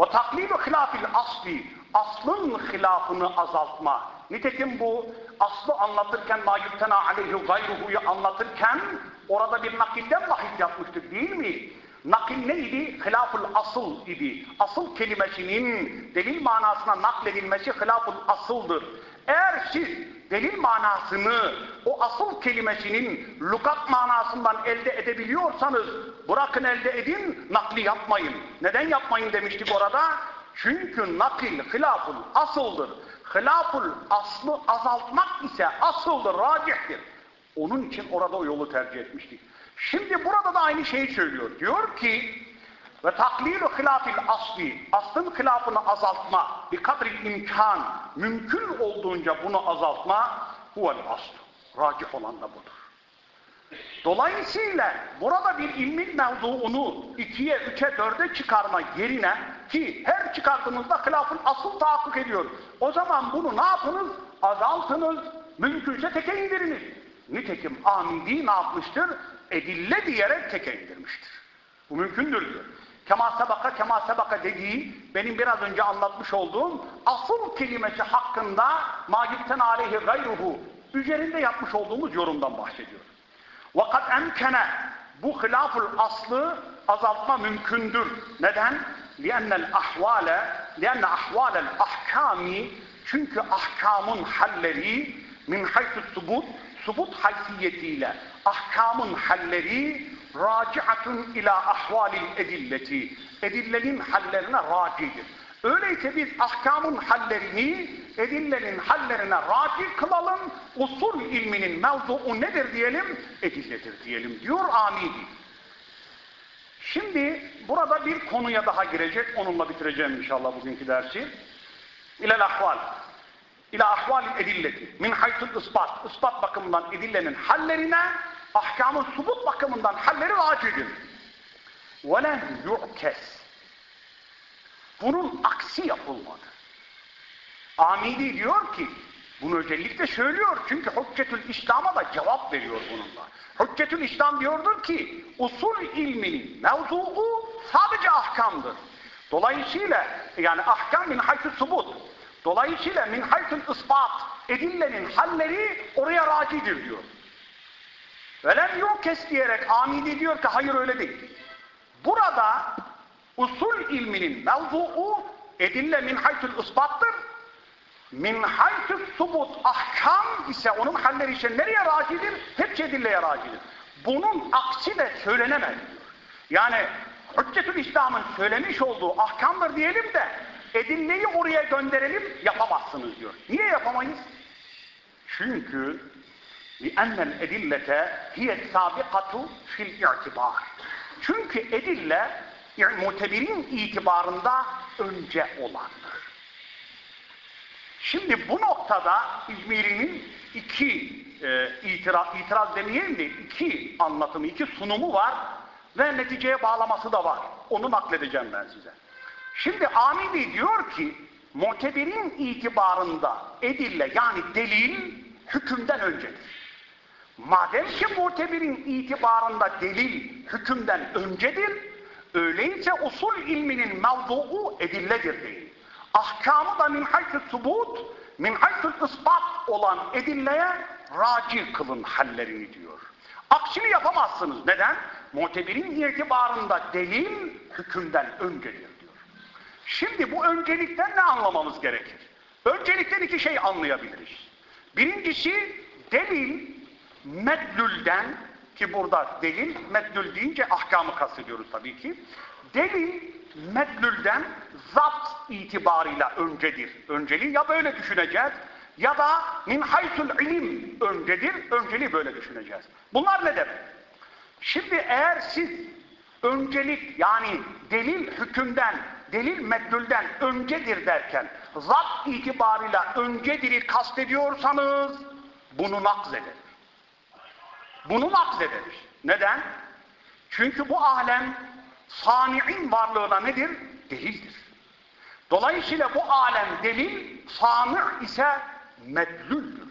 Ve taklidu hilafil asli, aslın hilafını azaltma. Nitekim bu aslı anlatırken ma yuktena aleyhi gayruhu'yu anlatırken orada bir nakilden bahis yapmıştık değil mi? Nakil neydi? Hilaful asıl idi. Asıl kelimesinin delil manasına nakledilmesi hilaful asıldır. Eğer siz delil manasını o asıl kelimesinin lukat manasından elde edebiliyorsanız bırakın elde edin, nakli yapmayın. Neden yapmayın demiştik orada? Çünkü nakil hilaful asıldır. Hilaful aslı azaltmak ise asıldır, racihtir. Onun için orada o yolu tercih etmiştik. Şimdi burada da aynı şeyi söylüyor. Diyor ki ve taklilu hilafil asli aslın hilafını azaltma bir kadri imkan mümkün olduğunca bunu azaltma huvel asl. Racih olan da budur. Dolayısıyla burada bir ilmin mevzuunu ikiye, üçe, dörde çıkarma yerine ki her çıkarttığınızda hilafın asıl tahakkuk ediyor. O zaman bunu ne yapınız? Azaltınız, mümkünse teke indiriniz. Nitekim Amidi ne yapmıştır? Edille diyerek teke indirmiştir. Bu mümkündür diyor. Kema sebaka kema sebaka dediği benim biraz önce anlatmış olduğum asıl kelimesi hakkında magipten aleyhi gayruhu üzerinde yapmış olduğumuz yorumdan bahsediyor. Vakat emkene bu hilaful aslı azaltma mümkündür. Neden? لِأَنَّ الْأَحْوَالَ لِأَنَّ أَحْوَالَ الْأَحْكَامِ Çünkü ahkamın halleri min haytü subut subut haysiyetiyle ahkamın halleri raciatun ila ahvalil edilleti edillenin hallerine racidir. Öyleyse biz ahkamın hallerini edillenin hallerine raci kılalım, usul ilminin mevzuu nedir diyelim? Edilledir diyelim diyor Amidi. Şimdi burada bir konuya daha girecek. Onunla bitireceğim inşallah bugünkü dersi. İlel ahval. İle ahval edilleti. Min haytul ispat. Ispat bakımından edillenin hallerine, ahkamı subut bakımından halleri racidin. Ve leh yu'kes. Bunun aksi yapılmadı. Amidi diyor ki, bunu özellikle söylüyor. Çünkü Hüccetül İslam'a da cevap veriyor bununla. Hüccetül İslam diyordur ki, usul ilminin mevzuu sadece ahkamdır. Dolayısıyla yani ahkam min haytü subut. Dolayısıyla min haytül ispat edillenin halleri oraya racidir diyor. Velem yok kes diyerek amidi diyor ki hayır öyle değil. Burada usul ilminin mevzuu edille min haytül ispattır Min haytül subut ahkam ise onun halleri ise nereye racidir? Hepsi edilleye racidir. Bunun aksi de söylenemez diyor. Yani Hüccetül İslam'ın söylemiş olduğu ahkamdır diyelim de edilleyi oraya gönderelim yapamazsınız diyor. Niye yapamayız? Çünkü لِأَنَّ الْاَدِلَّةَ هِيَ السَّابِقَةُ فِي الْاِعْتِبَارِ Çünkü edille yani mutebirin itibarında önce olandır. Şimdi bu noktada İzmiri'nin iki e, itiraz, itiraz demeyelim de iki anlatımı, iki sunumu var ve neticeye bağlaması da var. Onu nakledeceğim ben size. Şimdi Amidi diyor ki mutebirin itibarında edille yani delil hükümden öncedir. Madem ki mutebirin itibarında delil hükümden öncedir, öyleyse usul ilminin mevzuu edilledir değil. Ahkamı da min haytü subut, min haytü ispat olan edilleye raci kılın hallerini diyor. Aksini yapamazsınız. Neden? Mutebirin itibarında delil hükümden öncedir diyor. Şimdi bu öncelikten ne anlamamız gerekir? Öncelikten iki şey anlayabiliriz. Birincisi delil meddülden ki burada delil, meddül deyince ahkamı kastediyoruz tabii ki. Delil meddülden zat itibarıyla öncedir. Önceliği ya böyle düşüneceğiz ya da min haysul ilim öncedir. Önceliği böyle düşüneceğiz. Bunlar ne demek? Şimdi eğer siz öncelik yani delil hükümden, delil meddülden öncedir derken zat itibarıyla öncedir'i kastediyorsanız bunu nakzedin. Bunu nakzederiz. Neden? Çünkü bu alem sani'in varlığına nedir? Delildir. Dolayısıyla bu alem delil, sani ise medlüldür.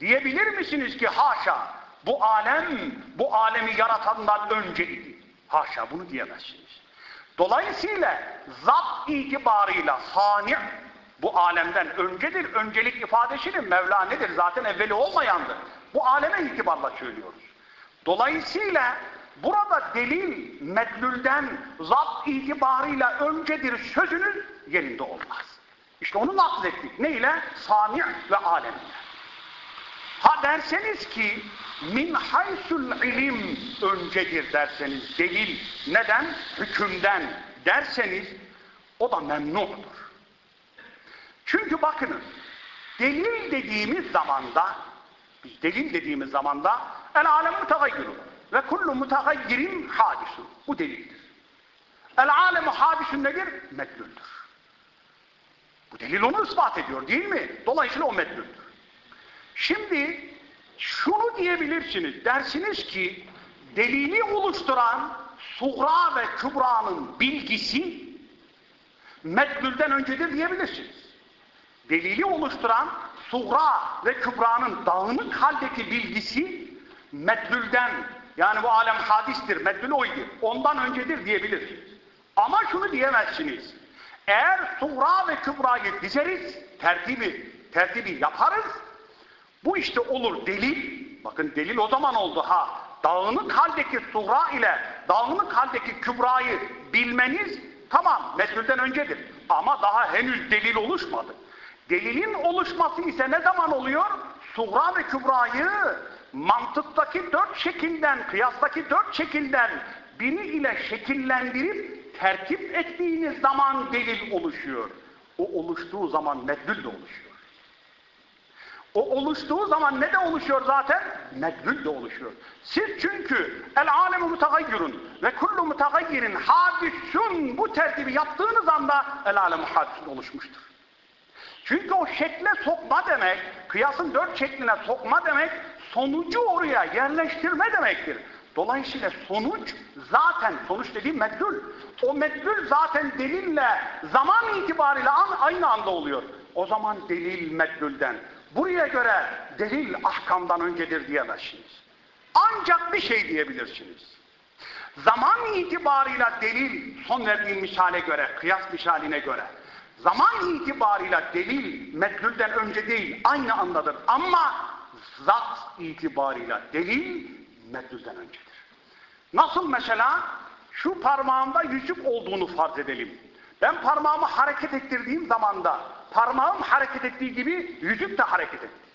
Diyebilir misiniz ki haşa bu alem bu alemi yaratandan önceydi. Haşa bunu diyemezsiniz. Dolayısıyla zat itibarıyla sani bu alemden öncedir. Öncelik ifadesidir. Mevla nedir? Zaten evveli olmayandır. Bu aleme itibarla söylüyoruz. Dolayısıyla burada delil medlülden zat itibarıyla öncedir sözünüz yerinde olmaz. İşte onu naklettik. Ne ile? Sani ve alemle. Ha derseniz ki min haysul ilim öncedir derseniz delil neden? Hükümden derseniz o da memnuhtur. Çünkü bakınız delil dediğimiz zamanda biz delil dediğimiz zamanda el alem mutagayyirun ve kullu mutagayyirin hadisun. Bu delildir. El alemu hadisun nedir? Medluldür. Bu delil onu ispat ediyor değil mi? Dolayısıyla o medluldür. Şimdi şunu diyebilirsiniz. Dersiniz ki delili oluşturan Suğra ve Kübra'nın bilgisi medlülden öncedir diyebilirsiniz. Delili oluşturan Suğra ve Kübra'nın dağınık haldeki bilgisi medlülden yani bu alem hadistir, medlül oydu. Ondan öncedir diyebilirsiniz. Ama şunu diyemezsiniz. Eğer Suğra ve Kübra'yı dizeriz, tertibi, tertibi yaparız, bu işte olur delil. Bakın delil o zaman oldu ha. Dağınık haldeki Suğra ile dağınık haldeki Kübra'yı bilmeniz tamam mesulden öncedir. Ama daha henüz delil oluşmadı. Delilin oluşması ise ne zaman oluyor? Suğra ve Kübra'yı mantıktaki dört şekilden, kıyastaki dört şekilden biri ile şekillendirip tertip ettiğiniz zaman delil oluşuyor. O oluştuğu zaman medlül de oluşuyor. O oluştuğu zaman ne de oluşuyor zaten? Medlül de oluşuyor. Siz çünkü el alemu mutagayyirun ve kullu mutagayyirin hadisun bu tertibi yaptığınız anda el alemu hadisun oluşmuştur. Çünkü o şekle sokma demek, kıyasın dört şekline sokma demek, sonucu oraya yerleştirme demektir. Dolayısıyla sonuç zaten, sonuç dediğim meddül. O meddül zaten delille zaman itibariyle an, aynı anda oluyor. O zaman delil meddülden. Buraya göre delil ahkamdan öncedir diyemezsiniz. Ancak bir şey diyebilirsiniz. Zaman itibarıyla delil son verdiğim misale göre, kıyas misaline göre zaman itibarıyla delil meddülden önce değil, aynı andadır. Ama zat itibarıyla delil meddülden öncedir. Nasıl mesela? Şu parmağımda yüzük olduğunu farz edelim. Ben parmağımı hareket ettirdiğim zamanda parmağım hareket ettiği gibi yüzük de hareket etti.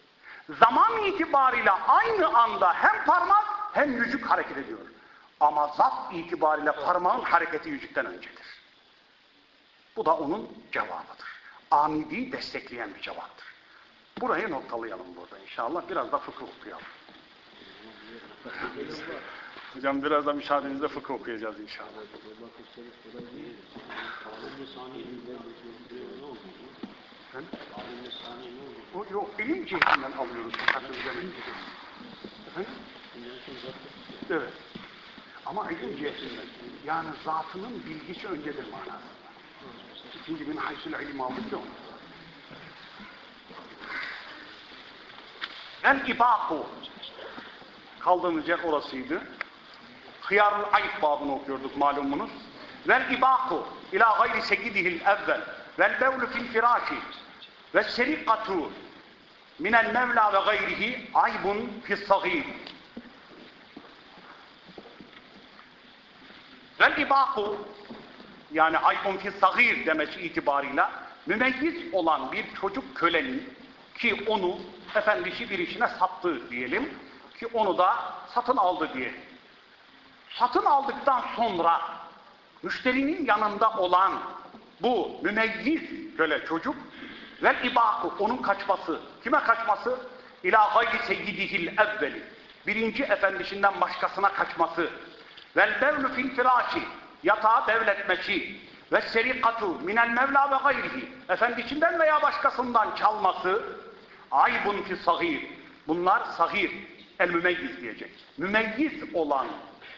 Zaman itibariyle aynı anda hem parmak hem yüzük hareket ediyor. Ama zat itibariyle parmağın hareketi yüzükten öncedir. Bu da onun cevabıdır. Amidi destekleyen bir cevaptır. Burayı noktalayalım burada inşallah. Biraz da fıkıh okuyalım. Hocam biraz da müsaadenizle fıkıh okuyacağız inşallah. O, yok, ilim cihetinden alıyoruz. Evet. Ama ilim cihetinden. Yani zatının bilgisi öncedir manasında. İkinci bin haysul ilim aldık ya onu. El ibaku. Kaldığımız yer orasıydı. Hıyarul ayıp babını okuyorduk malumunuz. Vel ibaku ila gayri sekidihil evvel vel bevlu fil firaki ve serikatu minel mevla ve gayrihi aybun fis sagir vel ibaku yani aybun fis sagir demesi itibarıyla mümeyyiz olan bir çocuk kölenin ki onu efendisi bir işine sattı diyelim ki onu da satın aldı diye. Satın aldıktan sonra müşterinin yanında olan bu mümeyyiz köle çocuk Vel ibaku onun kaçması. Kime kaçması? İlâ gayri seyyidihil evveli. Birinci efendisinden başkasına kaçması. Vel bevlü fil firâşi. Yatağa devletmesi. Ve serikatu minel mevla ve gayrihi. Efendisinden veya başkasından çalması. Aybun fi sagir. Bunlar sagir. El mümeyyiz diyecek. Mümeyyiz olan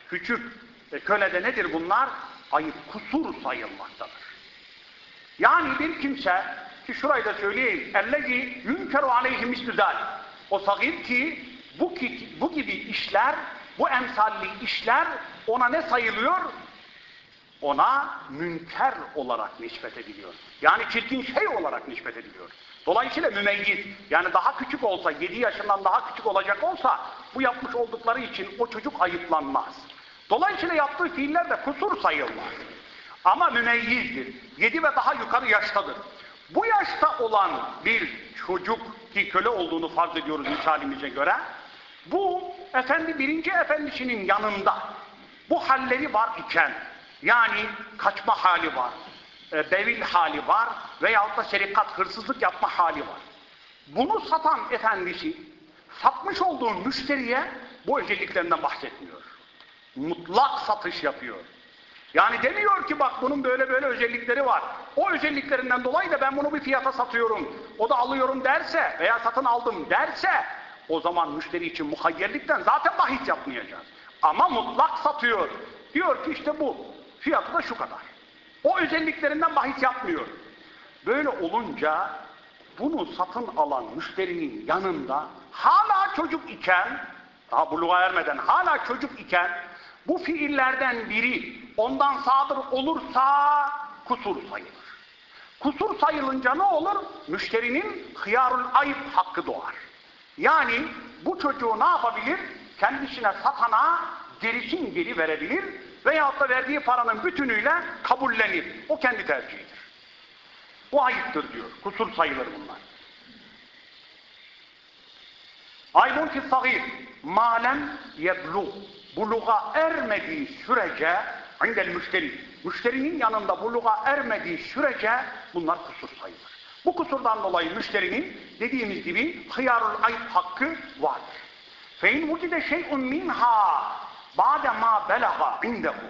küçük e, kölede nedir bunlar? Ayıp, kusur sayılmaktadır. Yani bir kimse ki şurayı da söyleyeyim. Ellezi yünkeru aleyhi mislüzal. O sagir ki bu, bu gibi işler, bu emsalli işler ona ne sayılıyor? ona münker olarak nispet ediliyor. Yani çirkin şey olarak nispet ediliyor. Dolayısıyla mümeyyiz, yani daha küçük olsa, 7 yaşından daha küçük olacak olsa, bu yapmış oldukları için o çocuk ayıplanmaz. Dolayısıyla yaptığı fiiller de kusur sayılmaz. Ama mümeyyizdir. 7 ve daha yukarı yaştadır. Bu yaşta olan bir çocuk ki köle olduğunu farz ediyoruz misalimize göre, bu efendi birinci efendisinin yanında bu halleri var iken, yani kaçma hali var, e, bevil hali var veyahut da şerikat, hırsızlık yapma hali var. Bunu satan efendisi satmış olduğu müşteriye bu özelliklerinden bahsetmiyor. Mutlak satış yapıyor. Yani demiyor ki bak bunun böyle böyle özellikleri var. O özelliklerinden dolayı da ben bunu bir fiyata satıyorum. O da alıyorum derse veya satın aldım derse o zaman müşteri için muhayyerlikten zaten bahis yapmayacağız. Ama mutlak satıyor. Diyor ki işte bu. Fiyatı da şu kadar. O özelliklerinden bahis yapmıyor. Böyle olunca bunu satın alan müşterinin yanında hala çocuk iken, daha buluğa ermeden hala çocuk iken bu fiillerden biri ondan sadır olursa kusur sayılır. Kusur sayılınca ne olur? Müşterinin hıyarul ayıp hakkı doğar. Yani bu çocuğu ne yapabilir? Kendisine satana gerisin geri verebilir veyahut da verdiği paranın bütünüyle kabullenir. O kendi tercihidir. Bu ayıptır diyor. Kusur sayılır bunlar. Aydın ki sahih malem yeblu buluğa ermediği sürece indel müşteri müşterinin yanında buluğa ermediği sürece bunlar kusur sayılır. Bu kusurdan dolayı müşterinin dediğimiz gibi hıyarul ayıp hakkı vardır. Fein vucide şey'un minha ba'de ma belaga indehu.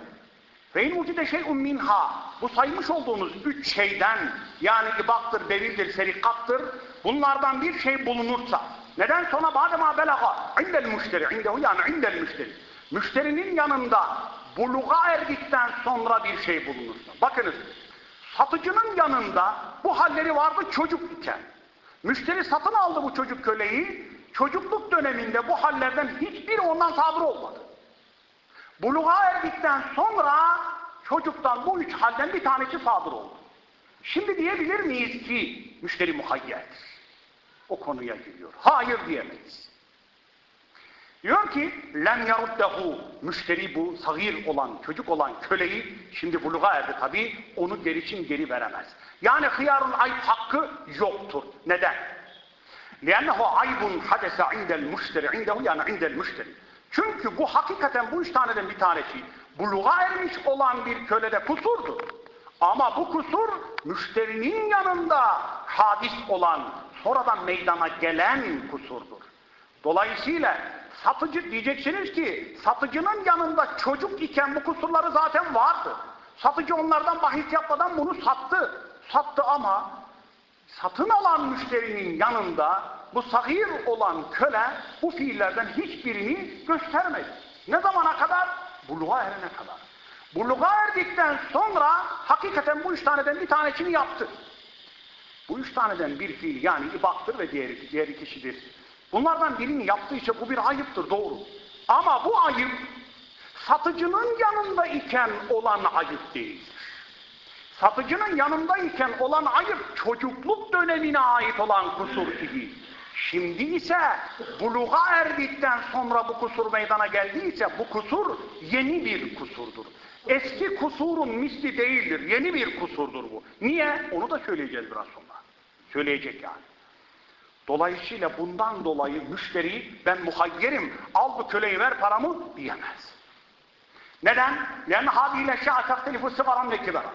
Fein vucide şey'un minha bu saymış olduğumuz üç şeyden yani ibaktır, devirdir, serikattır bunlardan bir şey bulunursa neden sonra ba'de ma belaga indel müşteri indehu yani indel müşteri. Müşterinin yanında buluğa erdikten sonra bir şey bulunursa. Bakınız satıcının yanında bu halleri vardı çocuk iken. Müşteri satın aldı bu çocuk köleyi çocukluk döneminde bu hallerden hiçbir ondan sabır olmadı. Buluğa erdikten sonra çocuktan bu üç halden bir tanesi sadır oldu. Şimdi diyebilir miyiz ki müşteri muhayyerdir? O konuya giriyor. Hayır diyemeyiz. Diyor ki lem yaruddehu müşteri bu sagir olan, çocuk olan köleyi şimdi buluğa erdi tabi onu gerisin geri veremez. Yani hıyarul ayıp hakkı yoktur. Neden? لِأَنَّهُ عَيْبٌ حَدَسَ عِنْدَ الْمُشْتَرِ عِنْدَهُ yani عِنْدَ الْمُشْتَرِ çünkü bu hakikaten bu üç taneden bir tanesi buluğa ermiş olan bir kölede kusurdur. Ama bu kusur müşterinin yanında hadis olan, sonradan meydana gelen kusurdur. Dolayısıyla satıcı diyeceksiniz ki satıcının yanında çocuk iken bu kusurları zaten vardı. Satıcı onlardan bahis yapmadan bunu sattı. Sattı ama satın alan müşterinin yanında bu sahir olan köle bu fiillerden hiçbirini göstermedi. Ne zamana kadar? Buluğa erene kadar. Buluğa erdikten sonra hakikaten bu üç taneden bir tanesini yaptı. Bu üç taneden bir fiil yani ibaktır ve diğeri, diğeri kişidir. Bunlardan birini yaptıysa bu bir ayıptır doğru. Ama bu ayıp satıcının yanında iken olan ayıp değildir. Satıcının yanındayken olan ayıp çocukluk dönemine ait olan kusur idi. Şimdi ise buluğa erdikten sonra bu kusur meydana geldiyse bu kusur yeni bir kusurdur. Eski kusurun misli değildir. Yeni bir kusurdur bu. Niye? Onu da söyleyeceğiz biraz sonra. Söyleyecek yani. Dolayısıyla bundan dolayı müşteri ben muhayyerim al bu köleyi ver paramı diyemez. Neden? Yani hadiyle şa'atakhtelifu sıgaran ve kibaran.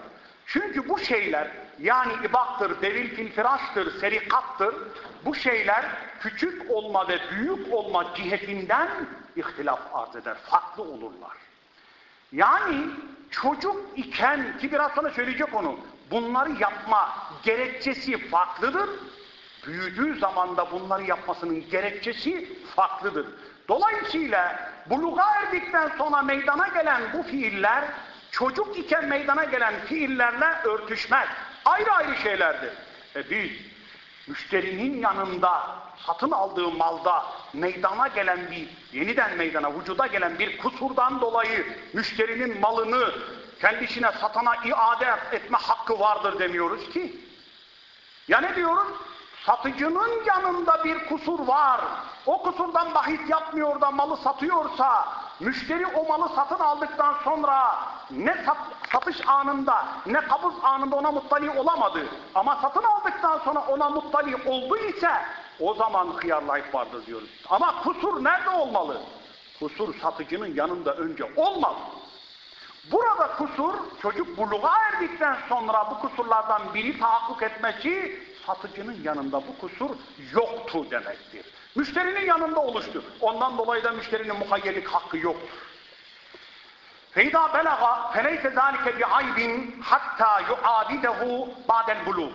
Çünkü bu şeyler yani ibaktır, devil filfiraştır, serikattır. Bu şeyler küçük olma ve büyük olma cihetinden ihtilaf arz eder. Farklı olurlar. Yani çocuk iken ki biraz sonra söyleyecek onu bunları yapma gerekçesi farklıdır. Büyüdüğü zaman da bunları yapmasının gerekçesi farklıdır. Dolayısıyla buluğa erdikten sonra meydana gelen bu fiiller çocuk iken meydana gelen fiillerle örtüşmez. Ayrı ayrı şeylerdir. E biz müşterinin yanında satın aldığı malda meydana gelen bir, yeniden meydana, vücuda gelen bir kusurdan dolayı müşterinin malını kendisine satana iade etme hakkı vardır demiyoruz ki. Ya ne diyoruz? Satıcının yanında bir kusur var. O kusurdan bahis yapmıyor da malı satıyorsa, müşteri o malı satın aldıktan sonra ne sat, satış anında ne kabız anında ona muttali olamadı. Ama satın aldıktan sonra ona muttali oldu ise o zaman hıyarlayıp vardır diyoruz. Ama kusur nerede olmalı? Kusur satıcının yanında önce olmalı. Burada kusur çocuk buluğa erdikten sonra bu kusurlardan biri tahakkuk etmesi satıcının yanında bu kusur yoktu demektir. Müşterinin yanında oluştu. Ondan dolayı da müşterinin muhayyerlik hakkı yoktur. فَاِذَا بَلَغَ فَلَيْسَ ذَٰلِكَ بِعَيْبٍ حَتَّى يُعَادِدَهُ بَعْدَ الْبُلُوغِ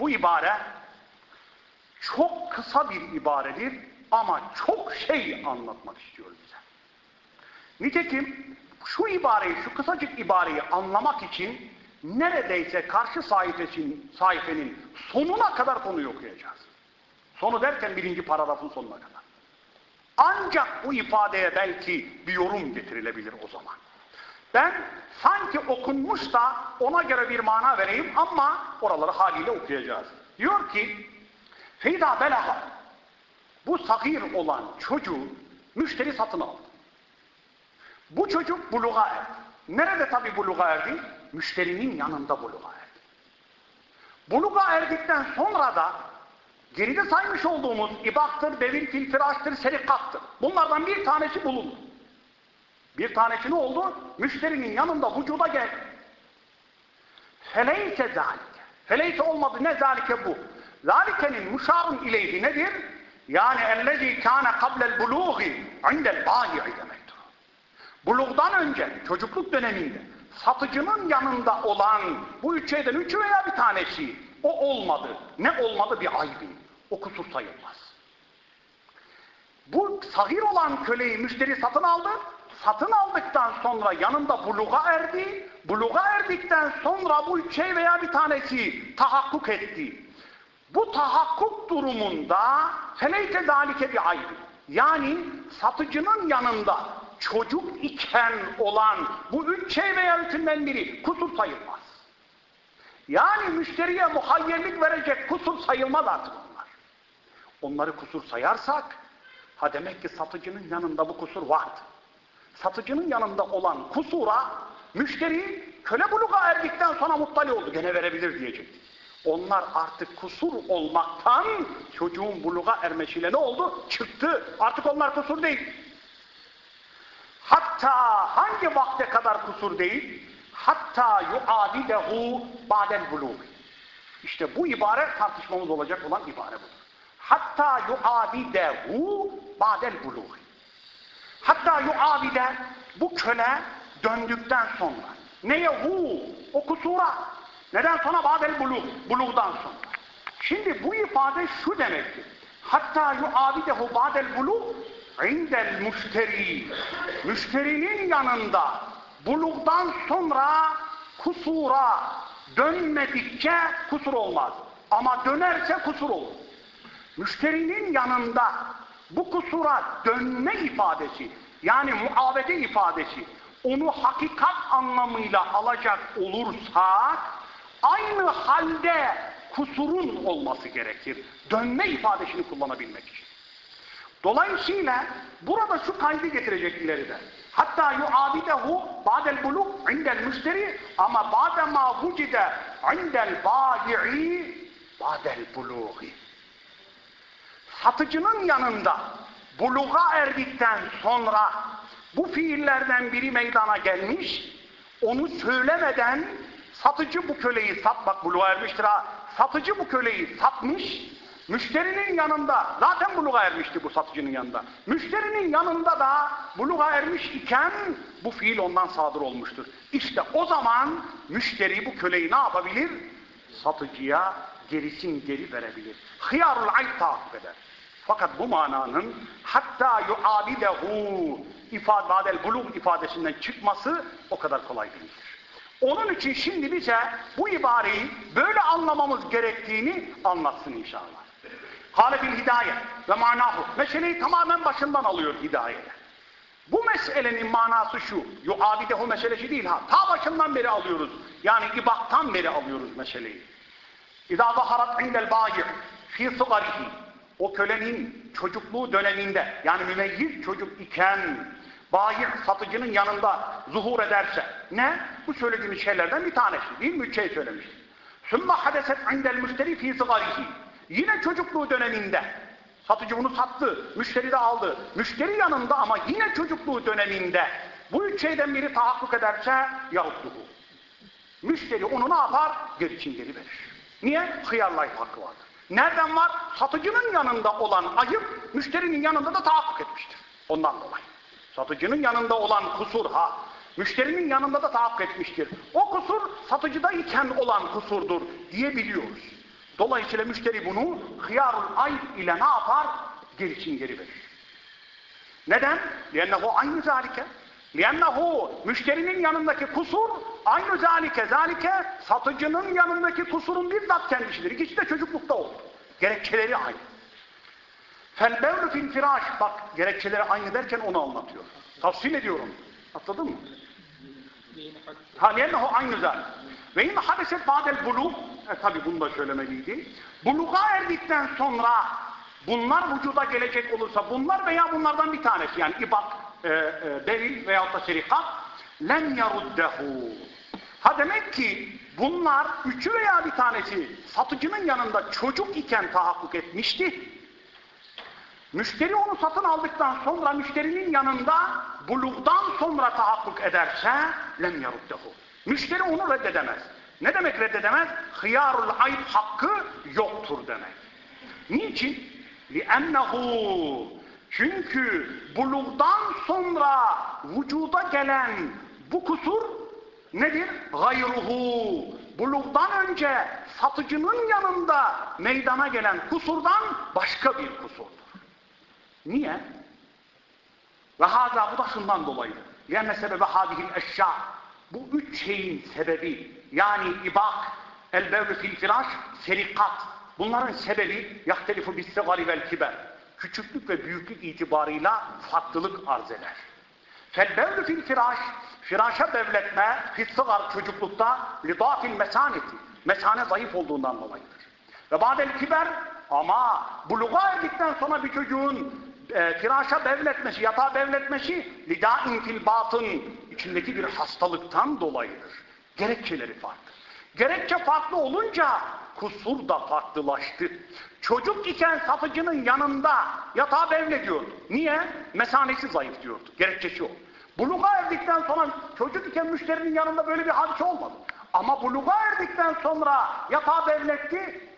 Bu ibare çok kısa bir ibaredir ama çok şey anlatmak istiyor bize. Nitekim şu ibareyi, şu kısacık ibareyi anlamak için neredeyse karşı sayfasının, sayfenin sonuna kadar konuyu okuyacağız. Sonu derken birinci paragrafın sonuna kadar. Ancak bu ifadeye belki bir yorum getirilebilir o zaman. Ben sanki okunmuş da ona göre bir mana vereyim ama oraları haliyle okuyacağız. Diyor ki Feyda belaha bu sakir olan çocuğu müşteri satın aldı. Bu çocuk buluğa erdi. Nerede tabi buluğa erdi? Müşterinin yanında buluğa erdi. Buluğa erdikten sonra da geride saymış olduğumuz ibaktır, devir, filtraçtır, serikattır. Bunlardan bir tanesi bulundu. Bir tanesi ne oldu? Müşterinin yanında vücuda geldi. Feleyse zalike. Feleyse olmadı ne zalike bu? Zalikenin muşarun ileyhi nedir? Yani ellezî kâne kablel bulûği indel bâyi'i demektir. Bulugdan önce, çocukluk döneminde satıcının yanında olan bu üç şeyden üçü veya bir tanesi o olmadı. Ne olmadı? Bir aybi. O kusur sayılmaz. Bu sahir olan köleyi müşteri satın aldı. Satın aldıktan sonra yanında buluğa erdi. Buluğa erdikten sonra bu şey veya bir tanesi tahakkuk etti. Bu tahakkuk durumunda feleyte zalike bir aybi. Yani satıcının yanında çocuk iken olan bu üç şey veya üçünden biri kusur sayılmaz. Yani müşteriye muhayyerlik verecek kusur sayılmaz artık onlar. Onları kusur sayarsak, ha demek ki satıcının yanında bu kusur vardı. Satıcının yanında olan kusura müşteri köle buluğa erdikten sonra muttali oldu. Gene verebilir diyecekti. Onlar artık kusur olmaktan çocuğun buluğa ermesiyle ne oldu? Çıktı. Artık onlar kusur değil. Hatta hangi vakte kadar kusur değil? Hatta yuadidehu ba'del bulûg. İşte bu ibare tartışmamız olacak olan ibare budur. Hatta yuadidehu ba'del bulûg. Hatta yuavide bu köle döndükten sonra neye hu o kusura neden sonra ba'del bulûg bulugdan sonra. Şimdi bu ifade şu demektir. Hatta yuavidehu ba'del bulûg indel müşteri müşterinin yanında bulugdan sonra kusura dönmedikçe kusur olmaz. Ama dönerse kusur olur. Müşterinin yanında bu kusura dönme ifadesi yani muavede ifadesi onu hakikat anlamıyla alacak olursak aynı halde kusurun olması gerekir. Dönme ifadesini kullanabilmek için. Dolayısıyla burada şu kaydı getirecek ileride. Hatta yuabidehu ba'del buluk indel müşteri ama ba'de ma vucide indel bâyi'i ba'del buluği. Satıcının yanında buluğa erdikten sonra bu fiillerden biri meydana gelmiş, onu söylemeden satıcı bu köleyi satmak buluğa ermiştir ha. Satıcı bu köleyi satmış, Müşterinin yanında, zaten buluğa ermişti bu satıcının yanında. Müşterinin yanında da buluğa ermiş iken bu fiil ondan sadır olmuştur. İşte o zaman müşteri bu köleyi ne yapabilir? Satıcıya gerisin geri verebilir. Hıyarul ayt takip eder. Fakat bu mananın hatta yuabidehu ifade badel bulug ifadesinden çıkması o kadar kolay değildir. Onun için şimdi bize bu ibareyi böyle anlamamız gerektiğini anlatsın inşallah. Hale bil hidayet ve manahu. Meseleyi tamamen başından alıyor hidayete. Bu meselenin manası şu. Yuabidehu meselesi değil ha. Ta başından beri alıyoruz. Yani ibaktan beri alıyoruz meseleyi. İzâ zaharat indel bâyi fî sıgarihi o kölenin çocukluğu döneminde yani mümeyyiz çocuk iken bayi satıcının yanında zuhur ederse ne? Bu söylediğimiz şeylerden bir tanesi değil mi? Üç şey söylemiş. ثُمَّ حَدَسَتْ عِنْدَ الْمُشْتَرِ ف۪ي صِغَرِهِ Yine çocukluğu döneminde satıcı bunu sattı, müşteri de aldı. Müşteri yanında ama yine çocukluğu döneminde bu üç şeyden biri tahakkuk ederse yahutluhu. Müşteri onu ne yapar? Geri için geri verir. Niye? Hıyarlayıp hakkı vardır. Nereden var? Satıcının yanında olan ayıp, müşterinin yanında da tahakkuk etmiştir. Ondan dolayı. Satıcının yanında olan kusur ha, müşterinin yanında da tahakkuk etmiştir. O kusur satıcıda iken olan kusurdur diyebiliyoruz. Dolayısıyla müşteri bunu hıyarul ayıp ile ne yapar? Geri için geri verir. Neden? لِيَنَّهُ aynı zalike. لِيَنَّهُ müşterinin yanındaki kusur aynı zalike. Zalike satıcının yanındaki kusurun bizzat kendisidir. İkisi de çocuklukta oldu. Gerekçeleri aynı. فَالْبَوْلُ fil firaş. Bak gerekçeleri aynı derken onu anlatıyor. Tafsil ediyorum. Atladın mı? Ha لِيَنَّهُ aynı zalike. Ve in hadeset ba'del bulug e tabi bunu da söylemeliydi. Buluğa erdikten sonra bunlar vücuda gelecek olursa bunlar veya bunlardan bir tanesi yani ibak, e, e, delil veyahut da serikat lem yaruddehu. Ha demek ki bunlar üçü veya bir tanesi satıcının yanında çocuk iken tahakkuk etmişti. Müşteri onu satın aldıktan sonra müşterinin yanında bulugdan sonra tahakkuk ederse lem yaruddehu. Müşteri onu reddedemez. Ne demek reddedemez? Hıyarul ayıp hakkı yoktur demek. Niçin? لِأَنَّهُ Çünkü bulugdan sonra vücuda gelen bu kusur nedir? Gayruhu. Bulugdan önce satıcının yanında meydana gelen kusurdan başka bir kusurdur. Niye? Ve haza bu da şundan dolayı. Yani sebebe hadihil eşya. bu üç şeyin sebebi yani ibak, el-bevlü fil firaş, serikat. Bunların sebebi yahtelifu bis-sigari vel kiber. Küçüklük ve büyüklük itibarıyla farklılık arz eder. Fel-bevlü fil firaş, firaşa bevletme, fil-sigar çocuklukta lidafil mesaneti. Mesane zayıf olduğundan dolayıdır. Ve badel kiber ama buluğa erdikten sonra bir çocuğun e, firasha bevletmesi, yatağa bevletmesi lidain fil batın içindeki bir hastalıktan dolayıdır. Gerekçeleri farklı. Gerekçe farklı olunca kusur da farklılaştı. Çocuk iken satıcının yanında yatağa bevlediyordu. Niye? Mesanesi zayıf diyordu. Gerekçesi o. Buluğa erdikten sonra çocuk iken müşterinin yanında böyle bir hadise olmadı. Ama buluğa erdikten sonra yatağa bevletti.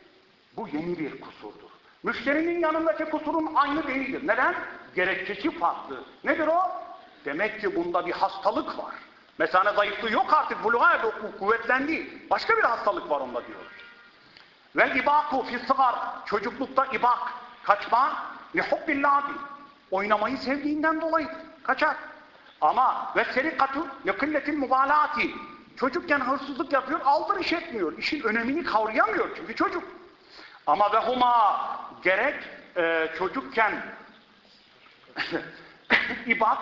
Bu yeni bir kusurdur. Müşterinin yanındaki kusurun aynı değildir. Neden? Gerekçesi farklı. Nedir o? Demek ki bunda bir hastalık var. Mesane zayıflığı yok artık. Buluğa kuvvetlendi. Başka bir hastalık var onda diyor. Ve ibaku fissıgar. Çocuklukta ibak. Kaçma. Lihubbillahi. Oynamayı sevdiğinden dolayı kaçar. Ama ve serikatu lekilletil mubalati. Çocukken hırsızlık yapıyor, aldırış etmiyor. İşin önemini kavrayamıyor çünkü çocuk. Ama ve huma gerek e, çocukken ibak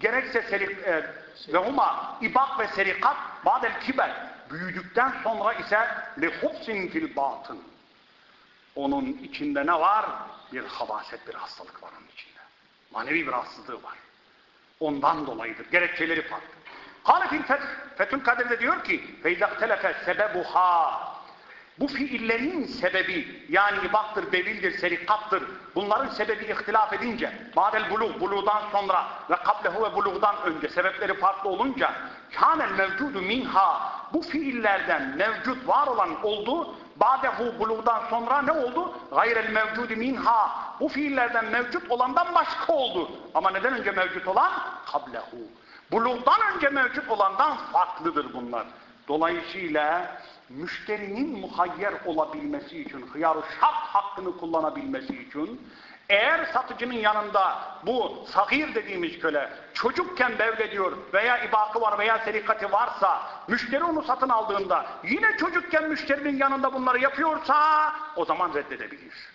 gerekse serik e, ve huma ibak ve serikat badel kiber büyüdükten sonra ise lihubsin fil batın onun içinde ne var? Bir habaset, bir hastalık var onun içinde. Manevi bir rahatsızlığı var. Ondan dolayıdır. Gerekçeleri farklı. Kâle fil feth. Fethül Kadir'de diyor ki فَاِذَا اَخْتَلَفَ سَبَبُهَا bu fiillerin sebebi yani ibaktır, bevildir, serikattır. Bunların sebebi ihtilaf edince madel buluğ, buluğdan sonra ve kablehu ve buluğdan önce sebepleri farklı olunca kânel mevcudu minha bu fiillerden mevcut var olan oldu. Badehu buluğdan sonra ne oldu? Gayrel mevcudu minha bu fiillerden mevcut olandan başka oldu. Ama neden önce mevcut olan? Kablehu. Buluğdan önce mevcut olandan farklıdır bunlar. Dolayısıyla müşterinin muhayyer olabilmesi için, hıyar şart hakkını kullanabilmesi için, eğer satıcının yanında bu sahir dediğimiz köle çocukken devlediyor veya ibakı var veya serikati varsa, müşteri onu satın aldığında yine çocukken müşterinin yanında bunları yapıyorsa o zaman reddedebilir.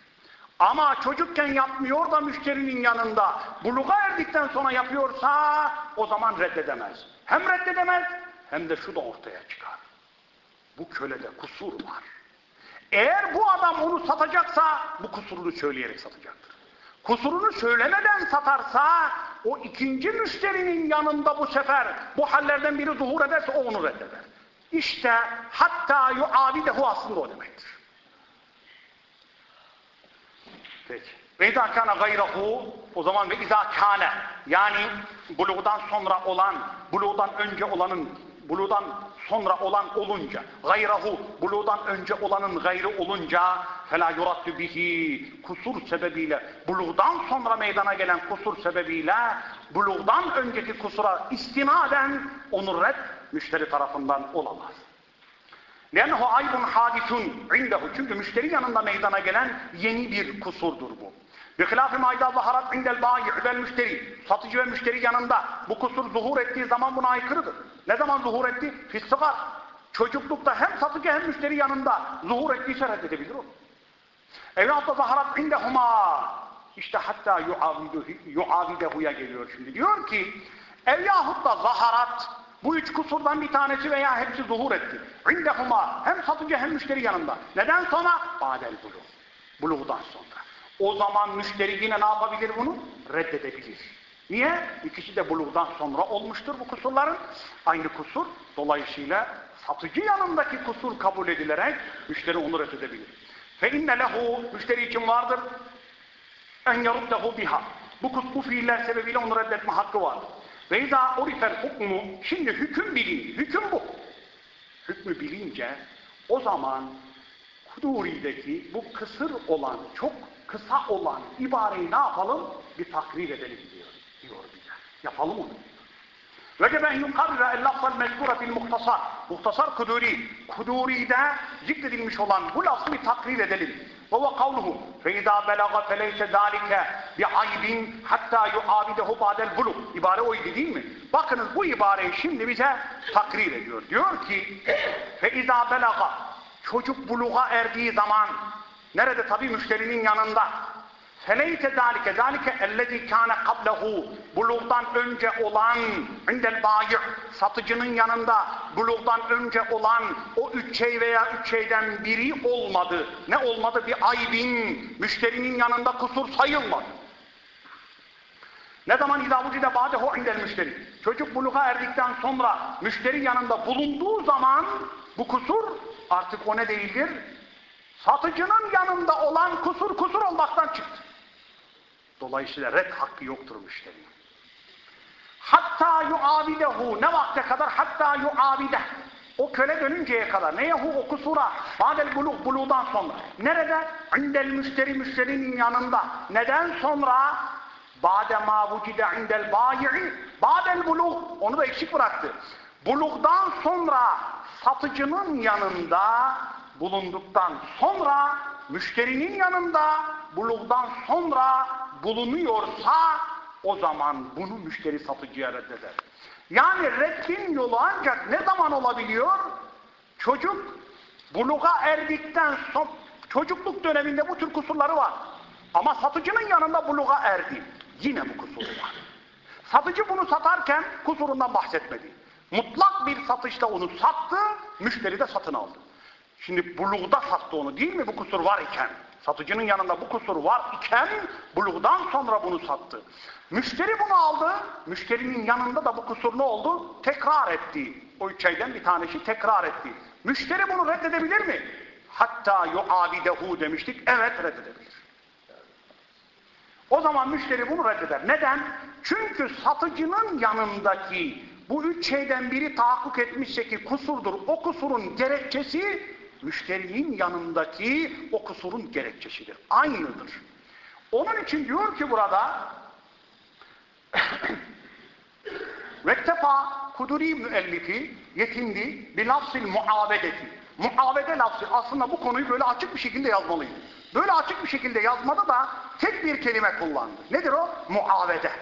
Ama çocukken yapmıyor da müşterinin yanında buluğa erdikten sonra yapıyorsa o zaman reddedemez. Hem reddedemez hem de şu da ortaya çıkar. Bu kölede kusur var. Eğer bu adam onu satacaksa bu kusurunu söyleyerek satacaktır. Kusurunu söylemeden satarsa o ikinci müşterinin yanında bu sefer bu hallerden biri zuhur ederse o onu reddeder. İşte hatta yuavidehu aslında o demektir. Peki. Ve izâ kâne gayrahu o zaman ve izâ kâne yani buluğdan sonra olan, buluğdan önce olanın buluğdan sonra olan olunca, gayrahu, buluğdan önce olanın gayrı olunca فَلَا يُرَدُّ bihi kusur sebebiyle, buluğdan sonra meydana gelen kusur sebebiyle, buluğdan önceki kusura istinaden onu red müşteri tarafından olamaz. لَنَّهُ عَيْبٌ حَادِثٌ عِنْدَهُ Çünkü müşteri yanında meydana gelen yeni bir kusurdur bu. Ve hilaf-ı maidallah harap indel bayi vel müşteri. Satıcı ve müşteri yanında. Bu kusur zuhur ettiği zaman buna aykırıdır. Ne zaman zuhur etti? Fissigar. Çocuklukta hem satıcı hem müşteri yanında zuhur ettiyse reddedebilir o. Evlatla da harap indehuma. İşte hatta yuavidehuya geliyor şimdi. Diyor ki Evlahut da zaharat bu üç kusurdan bir tanesi veya hepsi zuhur etti. İndehuma hem satıcı hem müşteri yanında. Neden sonra? Badel buluğ. Buluğdan sonra. O zaman müşteri yine ne yapabilir bunu? Reddedebilir. Niye? İkisi de buluğdan sonra olmuştur bu kusurların. Aynı kusur. Dolayısıyla satıcı yanındaki kusur kabul edilerek müşteri onu reddedebilir. İnne lehu müşteri için vardır en yaruddehu biha. Bu, bu fiiller sebebiyle onu reddetme hakkı. Ve izâ orifel hukmu şimdi hüküm bilin. Hüküm bu. Hükmü bilince o zaman Kuduri'deki bu kısır olan, çok kısa olan ibareyi ne yapalım? Bir takrir edelim diyor, diyor bize. Yapalım onu. Vecebe en yukarra el lafzal mezkura fil muhtasar. Kuduri. Kuduri'de zikredilmiş olan bu lafzı bir takrir edelim. Fe izâ belaga feleyse zâlike bi aybin hatta yuabidehu ba'del buluk. İbare oydu değil mi? Bakınız bu ibareyi şimdi bize takrir ediyor. Diyor ki izâ belaga çocuk buluğa erdiği zaman nerede tabi müşterinin yanında Feleyte zalike zalike ellezî kâne kablehu bulugdan önce olan indel bayi' satıcının yanında bulugdan önce olan o üç şey veya üç şeyden biri olmadı. Ne olmadı? Bir aybin müşterinin yanında kusur sayılmadı. Ne zaman idavucide badehu indel müşteri. Çocuk buluğa erdikten sonra müşteri yanında bulunduğu zaman bu kusur artık o ne değildir? Satıcının yanında olan kusur kusur olmaktan çıktı. Dolayısıyla red hakkı yoktur müşterinin. Hatta yuavidehu ne vakte kadar? Hatta yuavide. O köle dönünceye kadar. Ne yahu o kusura? Badel buluk buluğdan sonra. Nerede? İndel müşteri müşterinin yanında. Neden sonra? Bade ma indel bayi'i. Badel buluk. Onu da eksik bıraktı. Buluktan sonra satıcının yanında bulunduktan sonra müşterinin yanında buluktan sonra bulunuyorsa o zaman bunu müşteri satıcıya reddeder. Yani reddin yolu ancak ne zaman olabiliyor? Çocuk buluğa erdikten son çocukluk döneminde bu tür kusurları var. Ama satıcının yanında buluğa erdi. Yine bu kusuru var. Satıcı bunu satarken kusurundan bahsetmedi. Mutlak bir satışta onu sattı, müşteri de satın aldı. Şimdi buluğda sattı onu değil mi bu kusur var iken? Satıcının yanında bu kusur var iken buluğdan sonra bunu sattı. Müşteri bunu aldı. Müşterinin yanında da bu kusur ne oldu? Tekrar etti. O üç şeyden bir tanesi tekrar etti. Müşteri bunu reddedebilir mi? Hatta yuavidehu demiştik. Evet reddedebilir. O zaman müşteri bunu reddeder. Neden? Çünkü satıcının yanındaki bu üç şeyden biri tahakkuk etmişse ki kusurdur. O kusurun gerekçesi müşterinin yanındaki o kusurun gerekçesidir. Aynıdır. Onun için diyor ki burada Vektefa kuduri müellifi yetindi bir lafzil muavedeti. Muavede lafzı aslında bu konuyu böyle açık bir şekilde yazmalıydı. Böyle açık bir şekilde yazmada da tek bir kelime kullandı. Nedir o? Muavede.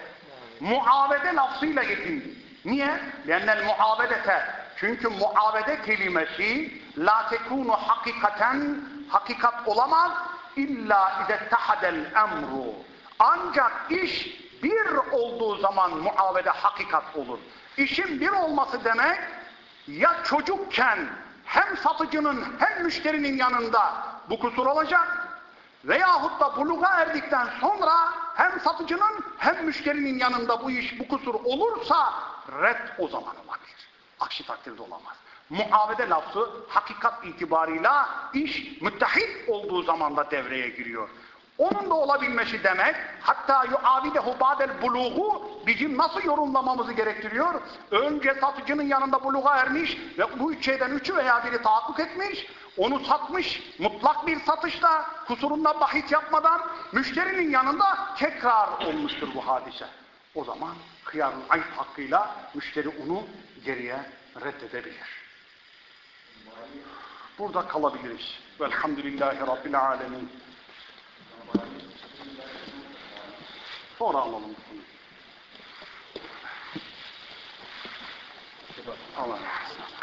Muavede lafzıyla yetindi. Niye? Lennel muavedete. Çünkü muavede kelimesi la tekunu hakikaten hakikat olamaz illa izettehadel emru. Ancak iş bir olduğu zaman muavede hakikat olur. İşin bir olması demek ya çocukken hem satıcının hem müşterinin yanında bu kusur olacak veyahut da buluğa erdikten sonra hem satıcının hem müşterinin yanında bu iş bu kusur olursa red o zaman olabilir. Aksi takdirde olamaz. Muavede lafzı hakikat itibarıyla iş müttehit olduğu zaman da devreye giriyor. Onun da olabilmesi demek, hatta yuavidehu ba'del buluğu bizim nasıl yorumlamamızı gerektiriyor? Önce satıcının yanında buluğa ermiş ve bu üç şeyden üçü veya biri tahakkuk etmiş, onu satmış mutlak bir satışla, kusurundan bahis yapmadan müşterinin yanında tekrar olmuştur bu hadise. O zaman hıyarın ayıp hakkıyla müşteri onu geriye reddedebilir. Burada kalabiliriz. Velhamdülillahi Rabbil Alemin. Sonra alalım. Allah razı.